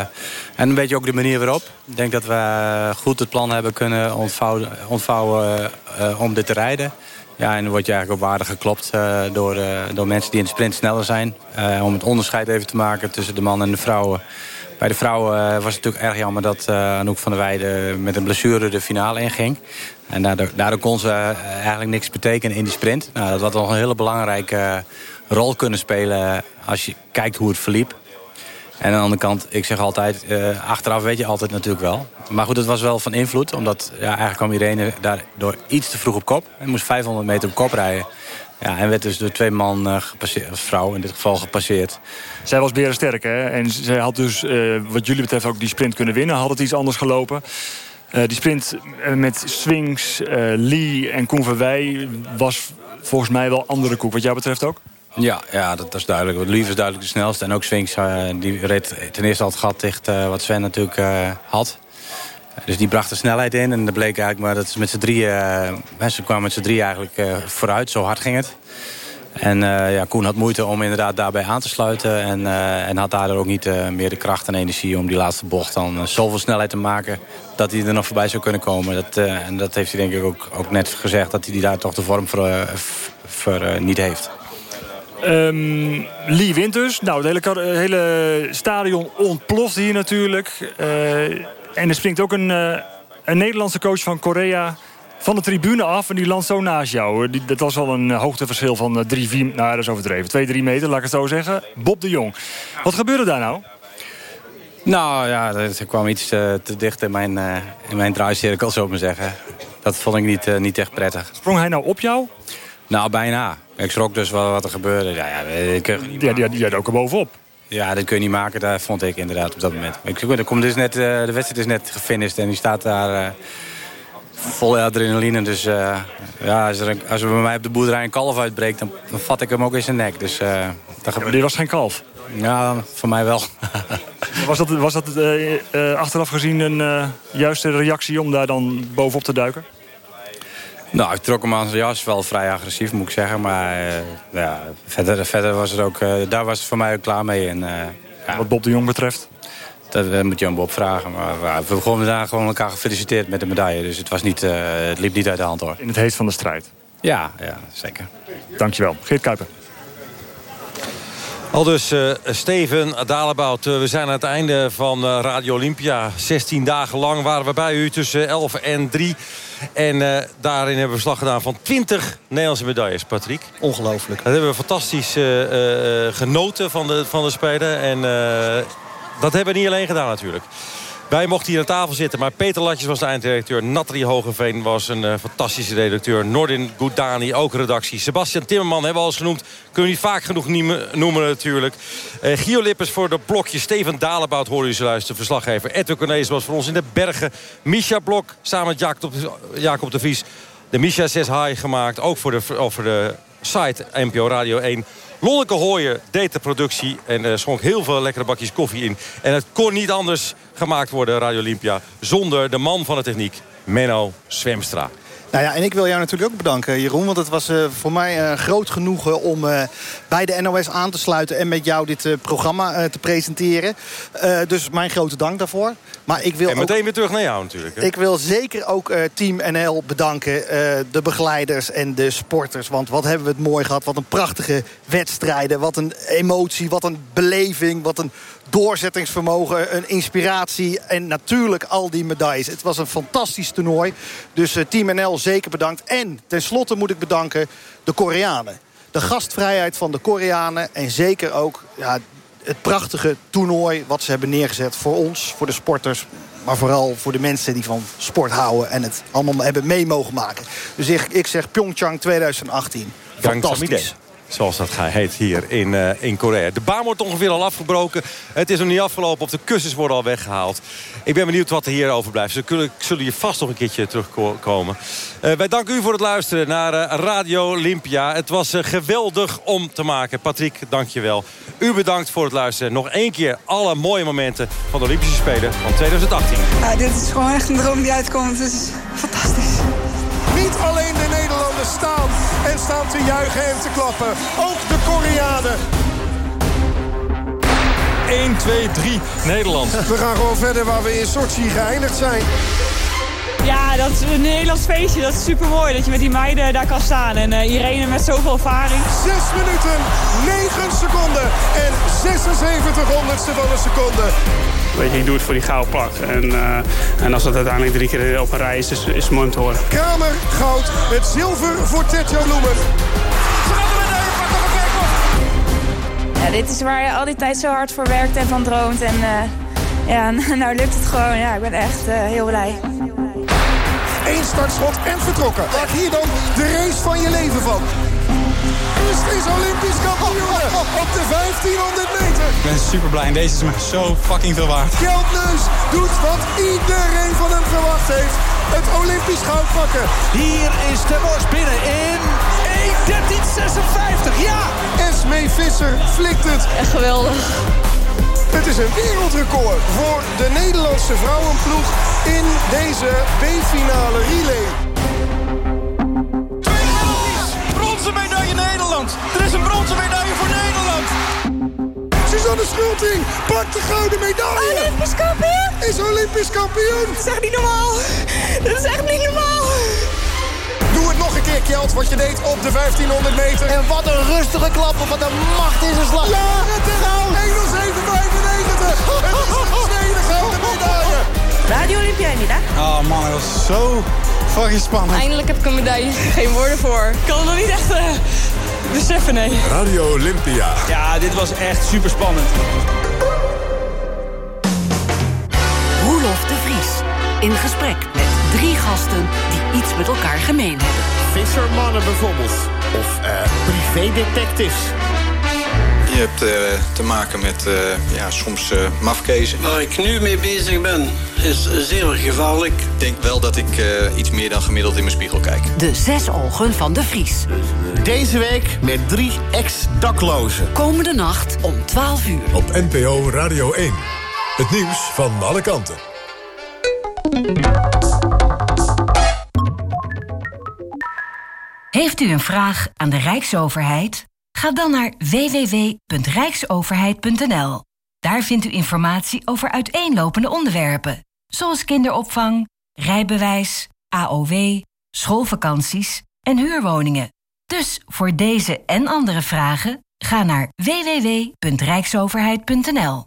en een beetje ook de manier waarop. Ik denk dat we goed het plan hebben kunnen ontvouwen, ontvouwen uh, om dit te rijden. Ja, en dan word je eigenlijk op waarde geklopt uh, door, door mensen die in de sprint sneller zijn. om het onderscheid even te maken tussen de man en de vrouwen. Bij de vrouwen was het natuurlijk erg jammer dat Anouk van der Weijden met een blessure de finale inging. En daardoor, daardoor kon ze eigenlijk niks betekenen in die sprint. Nou, dat was nog een hele belangrijke rol kunnen spelen als je kijkt hoe het verliep. En aan de andere kant, ik zeg altijd, uh, achteraf weet je altijd natuurlijk wel. Maar goed, het was wel van invloed. Omdat ja, eigenlijk kwam Irene daardoor iets te vroeg op kop. Hij moest 500 meter op kop rijden. Ja, en werd dus door twee man uh, vrouw in dit geval gepasseerd. Zij was sterk, hè? En zij had dus, uh, wat jullie betreft, ook die sprint kunnen winnen. Had het iets anders gelopen. Die sprint met Swings, Lee en Koen Verwij was volgens mij wel andere koek. Wat jou betreft ook? Ja, ja dat, is duidelijk. Want Lief is duidelijk de snelste. En ook Swings, uh, die reed ten eerste al het gat dicht uh, wat Sven natuurlijk uh, had. Dus die bracht de snelheid in. En dat bleek eigenlijk maar dat ze met z'n drieën... mensen kwamen met z'n drieën eigenlijk vooruit. Zo hard ging het. En ja, Koen had moeite om inderdaad daarbij aan te sluiten. En, en had daardoor ook niet meer de kracht en energie om die laatste bocht dan zoveel snelheid te maken. Dat hij er nog voorbij zou kunnen komen. Dat, en dat heeft hij denk ik ook, ook net gezegd. Dat hij daar toch de vorm voor, voor niet heeft. Um, Lee Winters. Nou, het hele, hele stadion ontploft hier natuurlijk. Uh, en er springt ook een, uh, een Nederlandse coach van Korea van de tribune af. En die landt zo naast jou. Die, dat was al een hoogteverschil van 3, 4... Nou, dat is overdreven. 2, 3 meter, laat ik het zo zeggen. Bob de Jong. Wat gebeurde daar nou? Nou ja, er kwam iets te, te dicht in mijn, uh, in mijn draaicirkel, zo maar zeggen. Dat vond ik niet, niet echt prettig. Sprong hij nou op jou? Nou, bijna. Ik schrok dus wel wat er gebeurde. Ja, ja, ik, ja die, die had ook er bovenop. Ja, dat kun je niet maken. Dat vond ik inderdaad op dat moment. Ik, er komt dus net, de wedstrijd is net gefinished en die staat daar uh, vol adrenaline. Dus uh, ja, als, er als er bij mij op de boerderij een kalf uitbreekt, dan, dan vat ik hem ook in zijn nek. Dus, uh, dat ja, die was geen kalf? Ja, voor mij wel. was dat, was dat achteraf gezien een juiste reactie om daar dan bovenop te duiken? Nou, ik trok hem aan zijn jas. Wel vrij agressief, moet ik zeggen. Maar uh, ja, verder, verder was het ook... Uh, daar was het voor mij ook klaar mee. En, uh, ja. Wat Bob de Jong betreft? Dat moet je aan Bob vragen. Maar we begonnen daar gewoon elkaar gefeliciteerd met de medaille. Dus het, was niet, het liep niet uit de hand, hoor. In het heet van de strijd? Ja, ja zeker. Dankjewel. Geert Kuiper. Al dus uh, Steven Dalebout, uh, we zijn aan het einde van uh, Radio Olympia. 16 dagen lang waren we bij u tussen 11 en 3. En daarin hebben we slag gedaan van 20 Nederlandse medailles, Patrick. Ongelooflijk. Dat hebben we fantastisch genoten van de, van de Spelen. En dat hebben we niet alleen gedaan natuurlijk. Wij mochten hier aan tafel zitten, maar Peter Latjes was de eindredacteur. Nathalie Hogeveen was een uh, fantastische redacteur. Nordin Goudani, ook redactie. Sebastian Timmerman hebben we al eens genoemd. Kunnen we niet vaak genoeg noemen natuurlijk. Uh, Gio voor de blokjes. Steven Dalebout hoorde u ze luisteren. Verslaggever Edwin Cornelis was voor ons in de bergen. Misha Blok samen met Jacob, Jacob de Vries. De Misha 6 High gemaakt. Ook voor de, voor de site NPO Radio 1. Lonneke Hooyer deed de productie en uh, schonk heel veel lekkere bakjes koffie in. En het kon niet anders gemaakt worden, Radio Olympia... zonder de man van de techniek, Menno Zwemstra. Nou ja, en ik wil jou natuurlijk ook bedanken, Jeroen. Want het was uh, voor mij uh, groot genoegen om uh, bij de NOS aan te sluiten... en met jou dit programma te presenteren. dus mijn grote dank daarvoor. Maar ik wil en meteen ook, weer terug naar jou natuurlijk. Hè? Ik wil zeker ook Team NL bedanken. de begeleiders en de sporters. Want wat hebben we het mooi gehad. Wat een prachtige wedstrijden. Wat een emotie, wat een beleving, wat een doorzettingsvermogen, een inspiratie en natuurlijk al die medailles. Het was een fantastisch toernooi. Dus Team NL zeker bedankt. En tenslotte moet ik bedanken de Koreanen. De gastvrijheid van de Koreanen en zeker ook ja, het prachtige toernooi wat ze hebben neergezet voor ons, voor de sporters. Maar vooral voor de mensen die van sport houden en het allemaal hebben mee mogen maken. Dus ik, ik zeg Pyeongchang 2018. Fantastisch zoals dat heet hier in, uh, in Korea. De baan wordt ongeveer al afgebroken. Het is nog niet afgelopen of de kussens worden al weggehaald. Ik ben benieuwd wat er hier overblijft. Ze zullen, zullen hier vast nog een keertje terugkomen. Uh, wij danken u voor het luisteren naar uh, Radio Olympia. Het was geweldig om te maken. Patrick, dank je wel. U bedankt voor het luisteren. Nog één keer alle mooie momenten van de Olympische Spelen van 2018. Ja, dit is gewoon echt een droom die uitkomt. Het is fantastisch. Staan en staan te juichen en te klappen. Ook de Koreanen. 1, 2, 3, Nederland. We gaan gewoon verder waar we in Sochi geëindigd zijn. Ja, dat is een Nederlands feestje. Dat is super mooi dat je met die meiden daar kan staan. En uh, Irene met zoveel ervaring. 6 minuten, 9 seconden en 76 honderdste van een seconde. Weet je, ik doe het voor die gouden plak. En, uh, en als dat uiteindelijk drie keer op een rij is, is, is het mooi om te horen. Kramer, goud, het zilver voor Tetjo Bloemen. Ja, dit is waar je al die tijd zo hard voor werkt en van droomt. En uh, ja, nou lukt het gewoon. Ja, ik ben echt uh, heel blij. Eén startschot en vertrokken. Maak hier dan de race van je leven van. Is Olympisch kampioen op de 1500 meter. Ik ben super blij en deze is me zo fucking veel waard. Kjeldneus doet wat iedereen van hem verwacht heeft. Het Olympisch goud pakken. Hier is de Bos binnen in 1.13.56. Ja! Esmee Visser flikt het. Echt geweldig. Het is een wereldrecord voor de Nederlandse vrouwenploeg in deze B-finale relay. Er is een bronzen medaille voor Nederland. Suzanne Schulting pakt de gouden medaille. Olympisch kampioen. Is Olympisch kampioen. Dat is echt niet normaal. Dat is echt niet normaal. Doe het nog een keer, Kjeld, wat je deed op de 1500 meter. En wat een rustige klap, wat een macht in zijn slag. Ja, het is 1.07.95. Is een tweede gouden medaille. Radio Olympiade. Oh man, dat was zo fucking spannend. Eindelijk heb ik een medaille. Geen woorden voor. Ik kan het nog niet echt... Eh, beseffen, nee. Radio Olympia. Ja, dit was echt super spannend. Roelof de Vries. In gesprek met drie gasten die iets met elkaar gemeen hebben. Vissermannen bijvoorbeeld. Of uh, privédetectives. Je hebt uh, te maken met uh, ja, soms uh, mafkezen. Waar ik nu mee bezig ben, is zeer gevaarlijk. Ik denk wel dat ik iets meer dan gemiddeld in mijn spiegel kijk. De zes ogen van de Vries. Deze week met drie ex-daklozen. Komende nacht om 12 uur. Op NPO Radio 1. Het nieuws van alle kanten. Heeft u een vraag aan de Rijksoverheid? Ga dan naar www.rijksoverheid.nl. Daar vindt u informatie over uiteenlopende onderwerpen, zoals kinderopvang, rijbewijs, AOW, schoolvakanties en huurwoningen. Dus voor deze en andere vragen ga naar www.rijksoverheid.nl.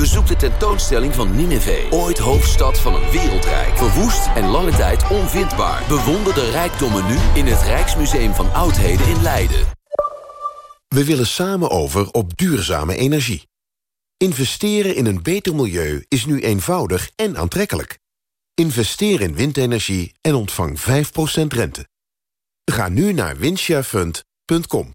Bezoek de tentoonstelling van Nineveh. Ooit hoofdstad van een wereldrijk. Verwoest en lange tijd onvindbaar. Bewonder de rijkdommen nu in het Rijksmuseum van Oudheden in Leiden. We willen samen over op duurzame energie. Investeren in een beter milieu is nu eenvoudig en aantrekkelijk. Investeer in windenergie en ontvang 5% rente. Ga nu naar windsharefund.com.